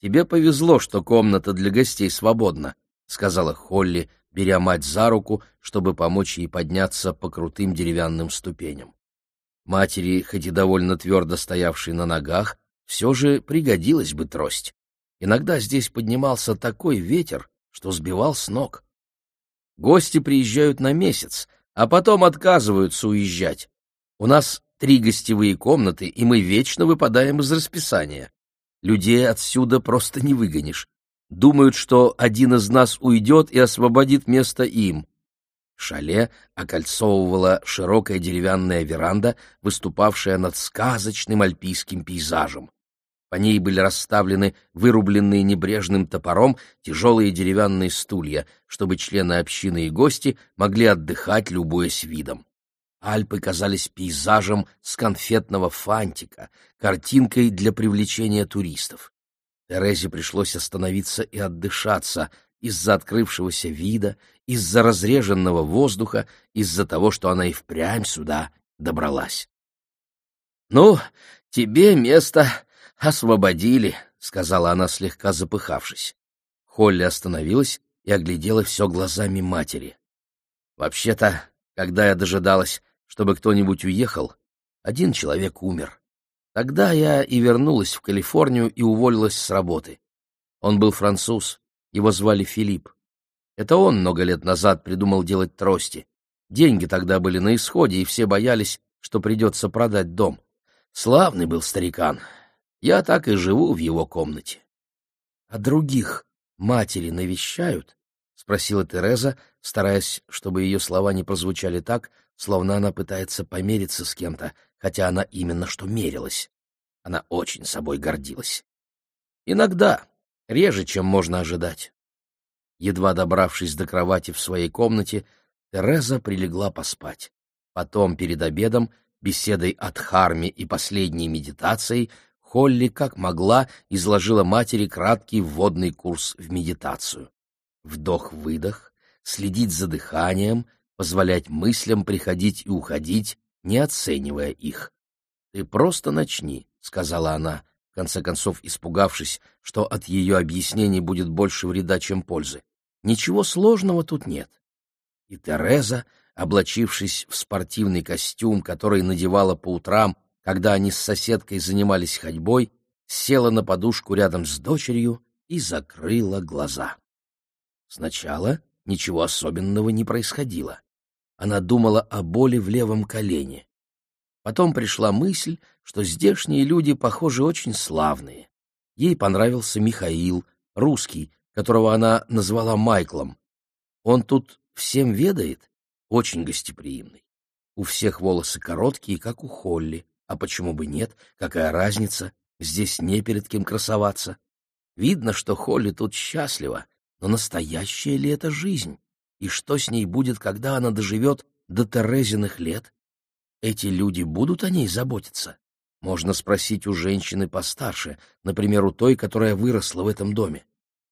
«Тебе повезло, что комната для гостей свободна», — сказала Холли, беря мать за руку, чтобы помочь ей подняться по крутым деревянным ступеням. Матери, хоть и довольно твердо стоявшей на ногах, все же пригодилась бы трость. Иногда здесь поднимался такой ветер, что сбивал с ног. Гости приезжают на месяц, а потом отказываются уезжать. У нас три гостевые комнаты, и мы вечно выпадаем из расписания. Людей отсюда просто не выгонишь. Думают, что один из нас уйдет и освободит место им. Шале окольцовывала широкая деревянная веранда, выступавшая над сказочным альпийским пейзажем. По ней были расставлены вырубленные небрежным топором тяжелые деревянные стулья, чтобы члены общины и гости могли отдыхать, любуясь видом. Альпы казались пейзажем с конфетного фантика, картинкой для привлечения туристов. Терезе пришлось остановиться и отдышаться из-за открывшегося вида, из-за разреженного воздуха, из-за того, что она и впрямь сюда добралась. — Ну, тебе место освободили, — сказала она, слегка запыхавшись. Холли остановилась и оглядела все глазами матери. Вообще-то, когда я дожидалась, чтобы кто-нибудь уехал, один человек умер. Тогда я и вернулась в Калифорнию и уволилась с работы. Он был француз, его звали Филипп. Это он много лет назад придумал делать трости. Деньги тогда были на исходе, и все боялись, что придется продать дом. Славный был старикан. Я так и живу в его комнате. А других матери навещают? — спросила Тереза, стараясь, чтобы ее слова не прозвучали так, словно она пытается помериться с кем-то, хотя она именно что мерилась. Она очень собой гордилась. Иногда, реже, чем можно ожидать. Едва добравшись до кровати в своей комнате, Тереза прилегла поспать. Потом, перед обедом, беседой от Харми и последней медитацией, Холли, как могла, изложила матери краткий вводный курс в медитацию вдох-выдох, следить за дыханием, позволять мыслям приходить и уходить, не оценивая их. «Ты просто начни», — сказала она, в конце концов испугавшись, что от ее объяснений будет больше вреда, чем пользы. «Ничего сложного тут нет». И Тереза, облачившись в спортивный костюм, который надевала по утрам, когда они с соседкой занимались ходьбой, села на подушку рядом с дочерью и закрыла глаза. Сначала ничего особенного не происходило. Она думала о боли в левом колене. Потом пришла мысль, что здешние люди, похоже, очень славные. Ей понравился Михаил, русский, которого она назвала Майклом. Он тут всем ведает, очень гостеприимный. У всех волосы короткие, как у Холли. А почему бы нет? Какая разница? Здесь не перед кем красоваться. Видно, что Холли тут счастлива, но настоящая ли это жизнь? И что с ней будет, когда она доживет до Терезиных лет? Эти люди будут о ней заботиться? Можно спросить у женщины постарше, например, у той, которая выросла в этом доме.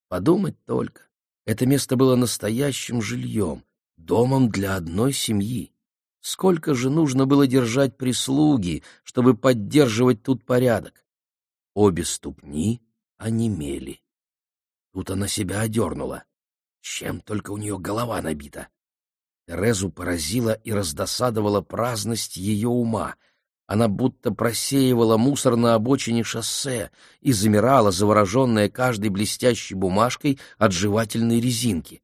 Подумать только. Это место было настоящим жильем, домом для одной семьи. Сколько же нужно было держать прислуги, чтобы поддерживать тут порядок? Обе ступни онемели. Тут она себя одернула. Чем только у нее голова набита. Терезу поразила и раздосадовала праздность ее ума. Она будто просеивала мусор на обочине шоссе и замирала, завороженная каждой блестящей бумажкой от жевательной резинки.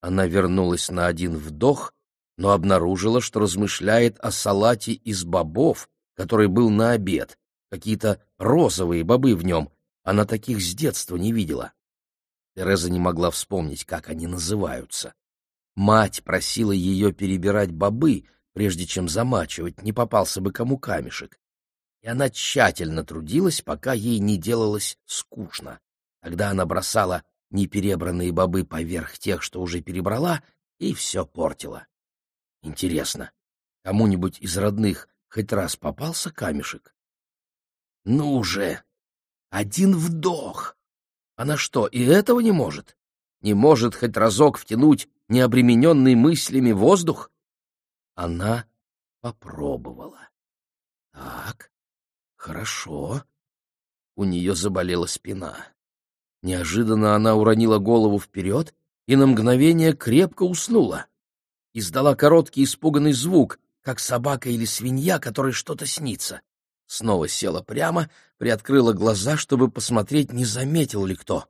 Она вернулась на один вдох, но обнаружила, что размышляет о салате из бобов, который был на обед. Какие-то розовые бобы в нем. Она таких с детства не видела. Тереза не могла вспомнить, как они называются. Мать просила ее перебирать бобы, прежде чем замачивать, не попался бы кому камешек. И она тщательно трудилась, пока ей не делалось скучно. Тогда она бросала неперебранные бобы поверх тех, что уже перебрала, и все портила. Интересно, кому-нибудь из родных хоть раз попался камешек? Ну же! Один вдох! Она что, и этого не может? Не может хоть разок втянуть необремененный мыслями воздух? Она попробовала. Так, хорошо. У нее заболела спина. Неожиданно она уронила голову вперед и на мгновение крепко уснула. Издала короткий испуганный звук, как собака или свинья, которой что-то снится снова села прямо, приоткрыла глаза, чтобы посмотреть, не заметил ли кто.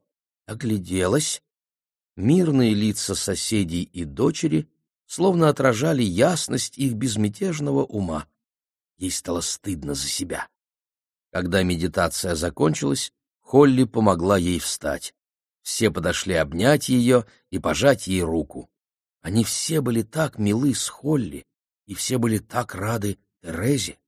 Огляделась. Мирные лица соседей и дочери словно отражали ясность их безмятежного ума. Ей стало стыдно за себя. Когда медитация закончилась, Холли помогла ей встать. Все подошли обнять ее и пожать ей руку. Они все были так милы с Холли, и все были так рады Терезе.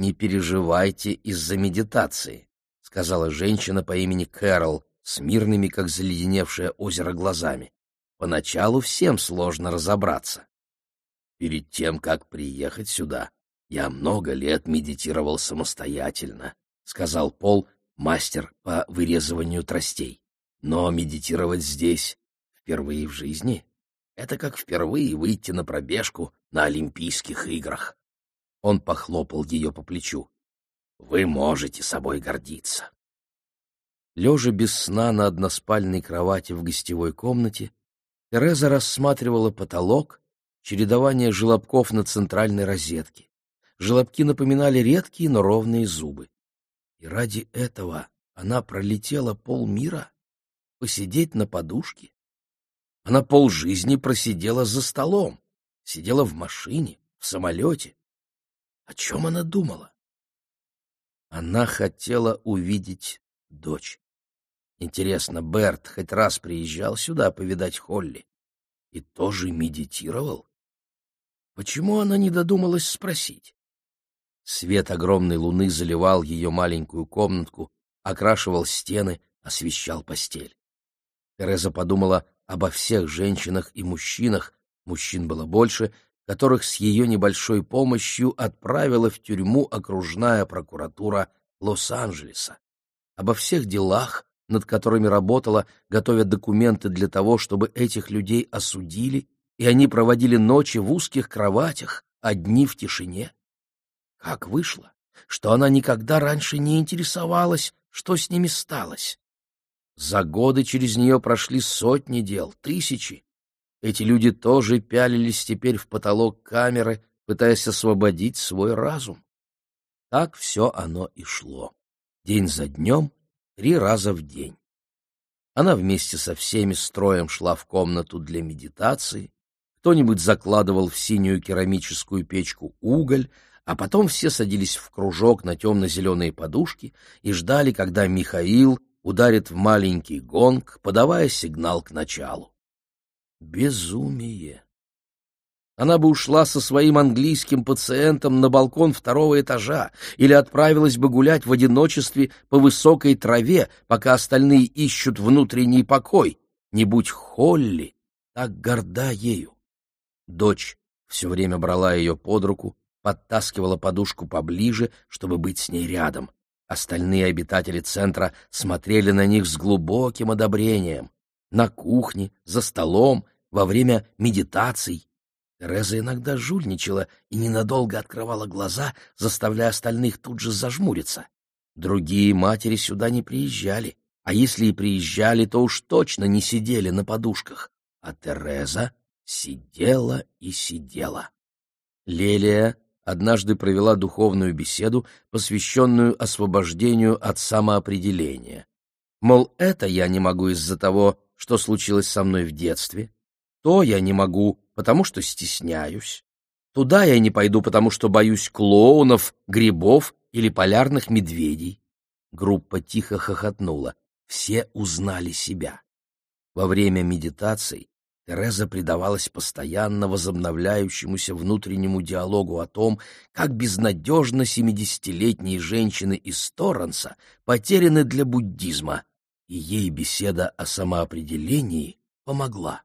«Не переживайте из-за медитации», — сказала женщина по имени Кэрол с мирными, как заледеневшее озеро, глазами. «Поначалу всем сложно разобраться». Перед тем, как приехать сюда, я много лет медитировал самостоятельно, сказал Пол, мастер по вырезыванию тростей. Но медитировать здесь впервые в жизни — это как впервые выйти на пробежку на Олимпийских играх. Он похлопал ее по плечу. Вы можете собой гордиться. Лежа без сна на односпальной кровати в гостевой комнате, Тереза рассматривала потолок, чередование желобков на центральной розетке. Желобки напоминали редкие, но ровные зубы. И ради этого она пролетела полмира? Посидеть на подушке? Она полжизни просидела за столом, сидела в машине, в самолете. О чем она думала? Она хотела увидеть дочь. Интересно, Берт хоть раз приезжал сюда повидать Холли и тоже медитировал? Почему она не додумалась спросить? Свет огромной луны заливал ее маленькую комнатку, окрашивал стены, освещал постель. Тереза подумала обо всех женщинах и мужчинах, мужчин было больше, которых с ее небольшой помощью отправила в тюрьму окружная прокуратура Лос-Анджелеса, обо всех делах, над которыми работала, готовя документы для того, чтобы этих людей осудили, и они проводили ночи в узких кроватях, одни в тишине. Как вышло, что она никогда раньше не интересовалась, что с ними сталось? За годы через нее прошли сотни дел, тысячи. Эти люди тоже пялились теперь в потолок камеры, пытаясь освободить свой разум. Так все оно и шло. День за днем, три раза в день. Она вместе со всеми строем шла в комнату для медитации, кто-нибудь закладывал в синюю керамическую печку уголь, а потом все садились в кружок на темно-зеленые подушки и ждали, когда Михаил ударит в маленький гонг, подавая сигнал к началу. Безумие! она бы ушла со своим английским пациентом на балкон второго этажа или отправилась бы гулять в одиночестве по высокой траве, пока остальные ищут внутренний покой. Не будь Холли так горда ею. Дочь все время брала ее под руку, подтаскивала подушку поближе, чтобы быть с ней рядом. Остальные обитатели центра смотрели на них с глубоким одобрением. На кухне, за столом, во время медитаций Тереза иногда жульничала и ненадолго открывала глаза, заставляя остальных тут же зажмуриться. Другие матери сюда не приезжали, а если и приезжали, то уж точно не сидели на подушках. А Тереза сидела и сидела. Лелия однажды провела духовную беседу, посвященную освобождению от самоопределения. Мол, это я не могу из-за того, что случилось со мной в детстве, то я не могу, потому что стесняюсь. Туда я не пойду, потому что боюсь клоунов, грибов или полярных медведей. Группа тихо хохотнула. Все узнали себя. Во время медитаций Тереза предавалась постоянно возобновляющемуся внутреннему диалогу о том, как безнадежно семидесятилетние женщины из Торренса потеряны для буддизма, и ей беседа о самоопределении помогла.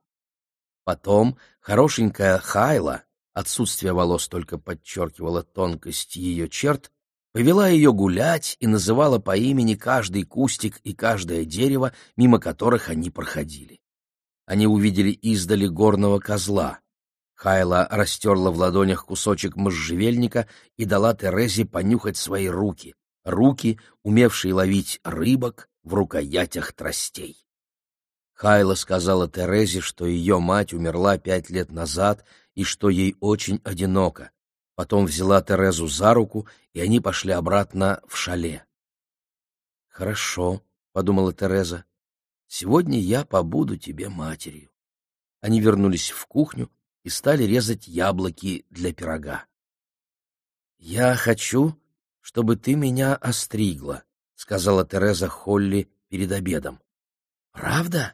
Потом хорошенькая Хайла, отсутствие волос только подчеркивало тонкость ее черт, повела ее гулять и называла по имени каждый кустик и каждое дерево, мимо которых они проходили. Они увидели издали горного козла. Хайла растерла в ладонях кусочек можжевельника и дала Терезе понюхать свои руки, руки, умевшие ловить рыбок в рукоятях тростей. Хайла сказала Терезе, что ее мать умерла пять лет назад и что ей очень одиноко. Потом взяла Терезу за руку, и они пошли обратно в шале. «Хорошо», — подумала Тереза, — «сегодня я побуду тебе матерью». Они вернулись в кухню и стали резать яблоки для пирога. «Я хочу, чтобы ты меня остригла», — сказала Тереза Холли перед обедом. «Правда?»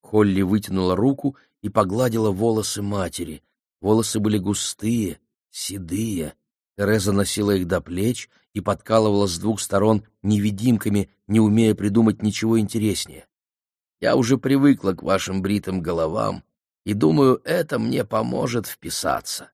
Холли вытянула руку и погладила волосы матери. Волосы были густые, седые. Тереза носила их до плеч и подкалывала с двух сторон невидимками, не умея придумать ничего интереснее. «Я уже привыкла к вашим бритым головам и, думаю, это мне поможет вписаться.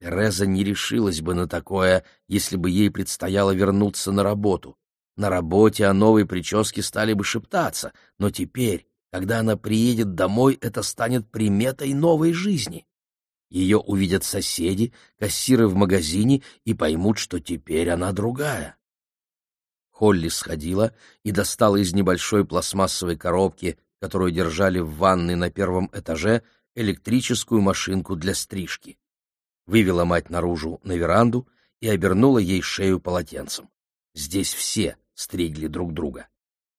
Тереза не решилась бы на такое, если бы ей предстояло вернуться на работу. На работе о новой прическе стали бы шептаться, но теперь, когда она приедет домой, это станет приметой новой жизни. Ее увидят соседи, кассиры в магазине и поймут, что теперь она другая. Холли сходила и достала из небольшой пластмассовой коробки, которую держали в ванной на первом этаже, электрическую машинку для стрижки. Вывела мать наружу на веранду и обернула ей шею полотенцем. Здесь все стригли друг друга.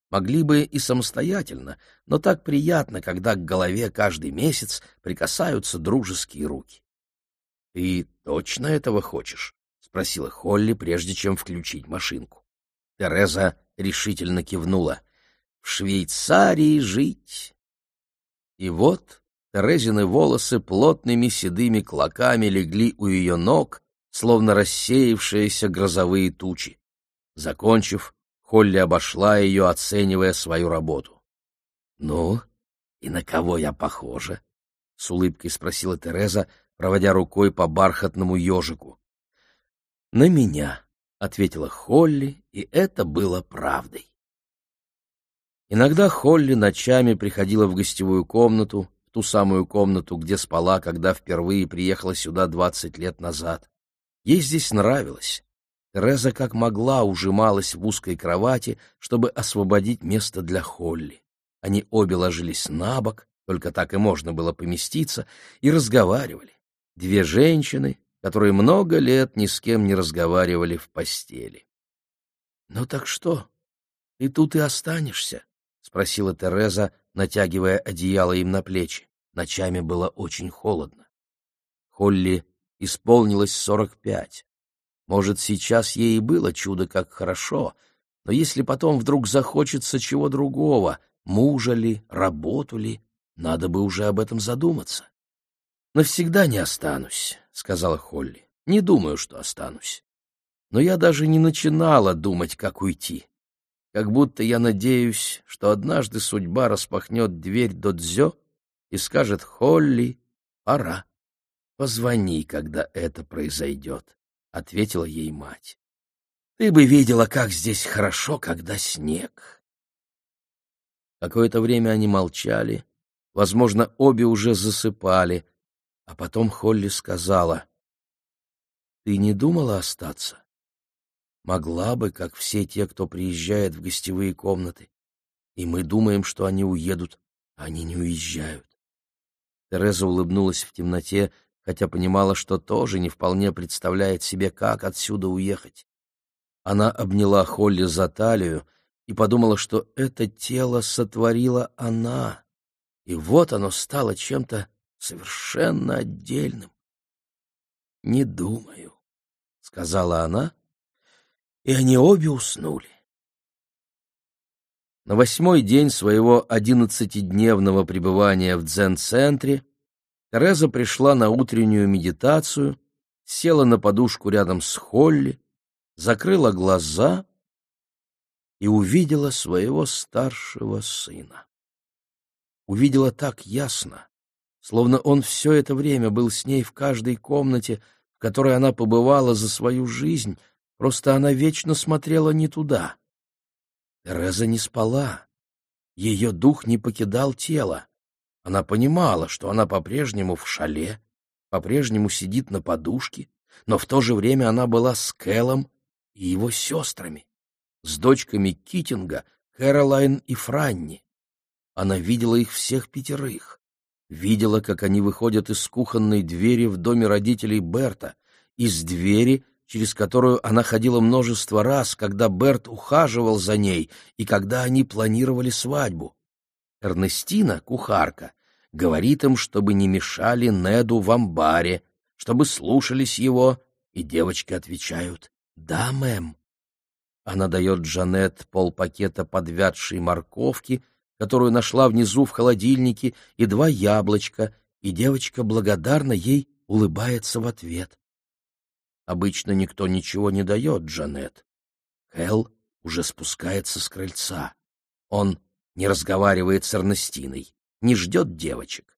Могли бы и самостоятельно, но так приятно, когда к голове каждый месяц прикасаются дружеские руки. — Ты точно этого хочешь? — спросила Холли, прежде чем включить машинку. Тереза решительно кивнула. «В Швейцарии жить!» И вот Терезины волосы плотными седыми клоками легли у ее ног, словно рассеявшиеся грозовые тучи. Закончив, Холли обошла ее, оценивая свою работу. «Ну, и на кого я похожа?» — с улыбкой спросила Тереза, проводя рукой по бархатному ежику. «На меня», ответила Холли, и это было правдой. Иногда Холли ночами приходила в гостевую комнату, ту самую комнату, где спала, когда впервые приехала сюда двадцать лет назад. Ей здесь нравилось. Тереза как могла ужималась в узкой кровати, чтобы освободить место для Холли. Они обе ложились на бок, только так и можно было поместиться, и разговаривали. Две женщины, которые много лет ни с кем не разговаривали в постели. — Ну так что, ты тут и останешься? — спросила Тереза, натягивая одеяло им на плечи. Ночами было очень холодно. Холли исполнилось сорок пять. Может, сейчас ей и было чудо как хорошо, но если потом вдруг захочется чего другого, мужа ли, работу ли, надо бы уже об этом задуматься. «Навсегда не останусь», — сказала Холли. «Не думаю, что останусь. Но я даже не начинала думать, как уйти. Как будто я надеюсь, что однажды судьба распахнет дверь до Дзё и скажет «Холли, пора. Позвони, когда это произойдет», — ответила ей мать. «Ты бы видела, как здесь хорошо, когда снег». Какое-то время они молчали. Возможно, обе уже засыпали, а потом Холли сказала, «Ты не думала остаться? Могла бы, как все те, кто приезжает в гостевые комнаты. И мы думаем, что они уедут, а они не уезжают». Тереза улыбнулась в темноте, хотя понимала, что тоже не вполне представляет себе, как отсюда уехать. Она обняла Холли за талию и подумала, что это тело сотворила она, и вот оно стало чем-то совершенно отдельным. «Не думаю», — сказала она, и они обе уснули. На восьмой день своего одиннадцатидневного пребывания в дзен-центре Тереза пришла на утреннюю медитацию, села на подушку рядом с Холли, закрыла глаза и увидела своего старшего сына. Увидела так ясно, словно он все это время был с ней в каждой комнате, в которой она побывала за свою жизнь, просто она вечно смотрела не туда. Тереза не спала. Ее дух не покидал тело. Она понимала, что она по-прежнему в шале, по-прежнему сидит на подушке, но в то же время она была с Кэллом и его сестрами, с дочками Китинга, Кэролайн и Франни. Она видела их всех пятерых видела, как они выходят из кухонной двери в доме родителей Берта, из двери, через которую она ходила множество раз, когда Берт ухаживал за ней и когда они планировали свадьбу. Эрнестина, кухарка, говорит им, чтобы не мешали Неду в амбаре, чтобы слушались его, и девочки отвечают «Да, мэм». Она дает Джанет полпакета подвядшей морковки которую нашла внизу в холодильнике, и два яблочка, и девочка благодарно ей улыбается в ответ. Обычно никто ничего не дает, Джанет. Хелл уже спускается с крыльца. Он не разговаривает с Эрнестиной, не ждет девочек.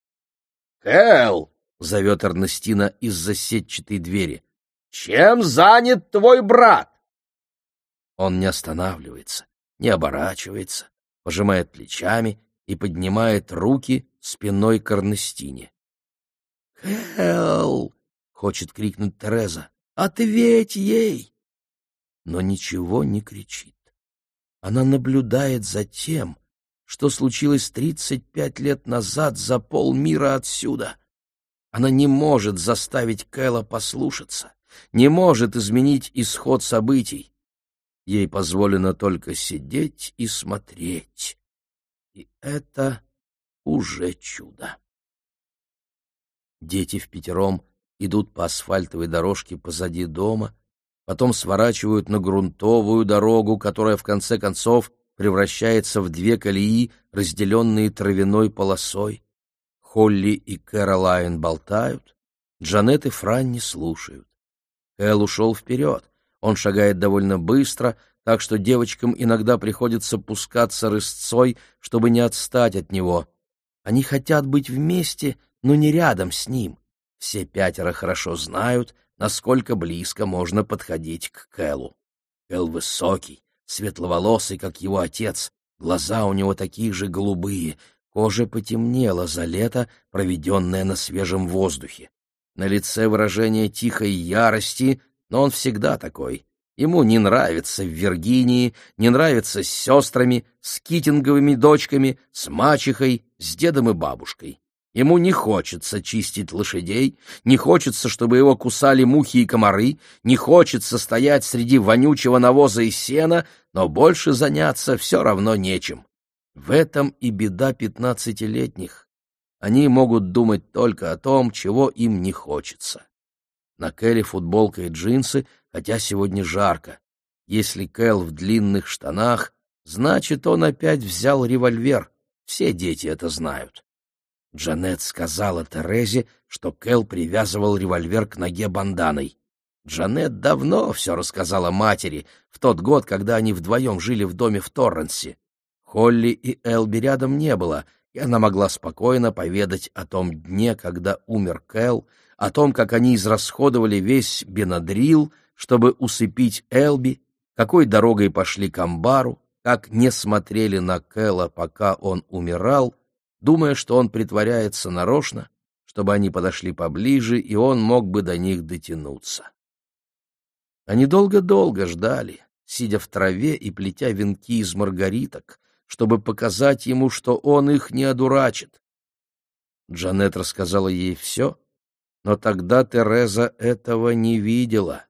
Кэл! — зовет Эрнестина из-за сетчатой двери. — Чем занят твой брат? Он не останавливается, не оборачивается, пожимает плечами и поднимает руки спиной к Эрнестине. «Хелл!» — хочет крикнуть Тереза. «Ответь ей!» Но ничего не кричит. Она наблюдает за тем, что случилось тридцать пять лет назад за полмира отсюда. Она не может заставить Кэла послушаться, не может изменить исход событий. Ей позволено только сидеть и смотреть. И это уже чудо. Дети в пятером идут по асфальтовой дорожке позади дома, потом сворачивают на грунтовую дорогу, которая в конце концов превращается в две колеи, разделенные травяной полосой. Холли и Кэролайн болтают, Джанет и Франни слушают. Кэл ушел вперед, он шагает довольно быстро, так что девочкам иногда приходится пускаться рысцой, чтобы не отстать от него. Они хотят быть вместе, но не рядом с ним. Все пятеро хорошо знают, насколько близко можно подходить к Кэлу. Кэл высокий, светловолосый, как его отец, глаза у него такие же голубые, кожа потемнела за лето, проведенное на свежем воздухе. На лице выражение тихой ярости, но он всегда такой. Ему не нравится в Виргинии, не нравится с сестрами, с китинговыми дочками, с мачехой, с дедом и бабушкой. Ему не хочется чистить лошадей, не хочется, чтобы его кусали мухи и комары, не хочется стоять среди вонючего навоза и сена, но больше заняться все равно нечем. В этом и беда пятнадцатилетних. Они могут думать только о том, чего им не хочется. На Кэле футболка и джинсы, хотя сегодня жарко. Если Кэл в длинных штанах, значит, он опять взял револьвер. Все дети это знают. Джанет сказала Терезе, что Кэл привязывал револьвер к ноге банданой. Джанет давно все рассказала матери, в тот год, когда они вдвоем жили в доме в Торренсе. Холли и Элби рядом не было, и она могла спокойно поведать о том дне, когда умер Кэл, о том, как они израсходовали весь Бенадрил, чтобы усыпить Элби, какой дорогой пошли к амбару, как не смотрели на Кэла, пока он умирал, думая, что он притворяется нарочно, чтобы они подошли поближе, и он мог бы до них дотянуться. Они долго-долго ждали, сидя в траве и плетя венки из маргариток, чтобы показать ему, что он их не одурачит. Джанет рассказала ей все, но тогда Тереза этого не видела.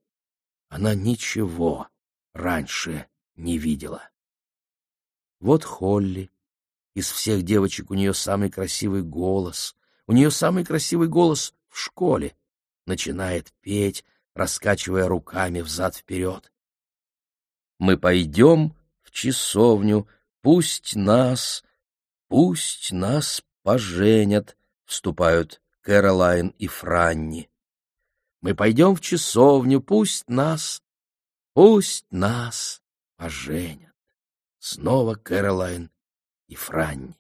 Она ничего раньше не видела. Вот Холли, из всех девочек у нее самый красивый голос. У нее самый красивый голос в школе. Начинает петь, раскачивая руками взад-вперед. Мы пойдем в часовню, пусть нас, пусть нас поженят, вступают Кэролайн и Франни. Мы пойдем в часовню, пусть нас, пусть нас поженят. Снова Кэролайн и Франни.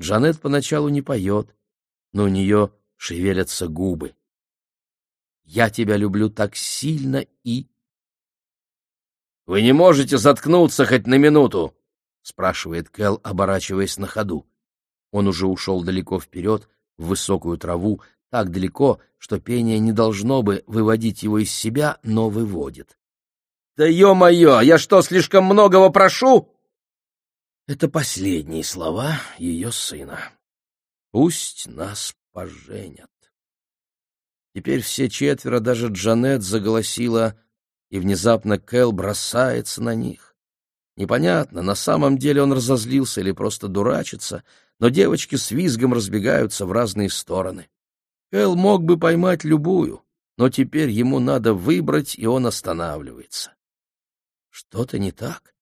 Джанет поначалу не поет, но у нее шевелятся губы. «Я тебя люблю так сильно и...» «Вы не можете заткнуться хоть на минуту?» — спрашивает Кэл, оборачиваясь на ходу. Он уже ушел далеко вперед, в высокую траву, так далеко, что пение не должно бы выводить его из себя, но выводит. «Да ё-моё, я что, слишком многого прошу?» Это последние слова ее сына. Пусть нас поженят. Теперь все четверо, даже Джанет заголосила, и внезапно Кэл бросается на них. Непонятно, на самом деле он разозлился или просто дурачится, но девочки с визгом разбегаются в разные стороны. Кэл мог бы поймать любую, но теперь ему надо выбрать, и он останавливается. Что-то не так?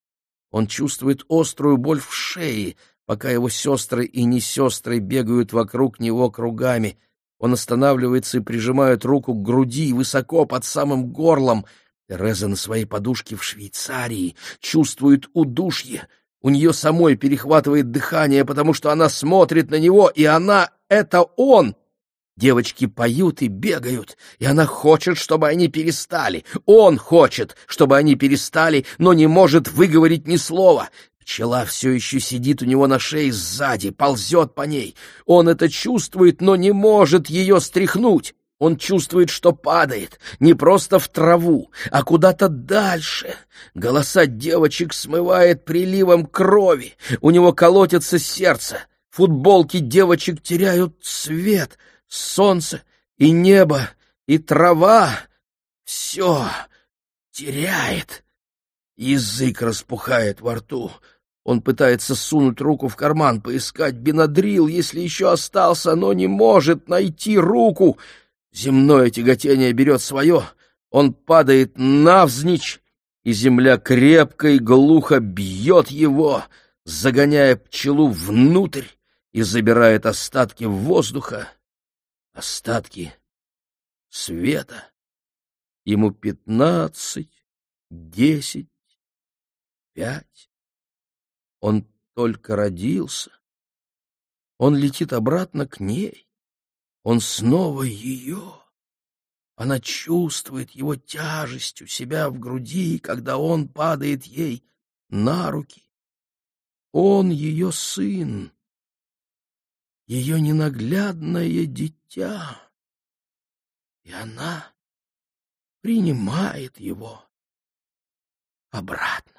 Он чувствует острую боль в шее, пока его сестры и не сестры бегают вокруг него кругами. Он останавливается и прижимает руку к груди высоко под самым горлом. Тереза на своей подушке в Швейцарии чувствует удушье. У нее самой перехватывает дыхание, потому что она смотрит на него, и она — это он, Девочки поют и бегают, и она хочет, чтобы они перестали. Он хочет, чтобы они перестали, но не может выговорить ни слова. Пчела все еще сидит у него на шее сзади, ползет по ней. Он это чувствует, но не может ее стряхнуть. Он чувствует, что падает, не просто в траву, а куда-то дальше. Голоса девочек смывает приливом крови. У него колотится сердце. Футболки девочек теряют цвет. Солнце и небо и трава — все теряет. Язык распухает во рту. Он пытается сунуть руку в карман, поискать бенадрил, если еще остался, но не может найти руку — Земное тяготение берет свое, он падает навзничь, и земля крепко и глухо бьет его, загоняя пчелу внутрь и забирает остатки воздуха, остатки света. Ему пятнадцать, десять, пять. Он только родился. Он летит обратно к ней. Он снова ее. Она чувствует его тяжестью себя в груди, когда он падает ей на руки. Он ее сын, ее ненаглядное дитя, и она принимает его обратно.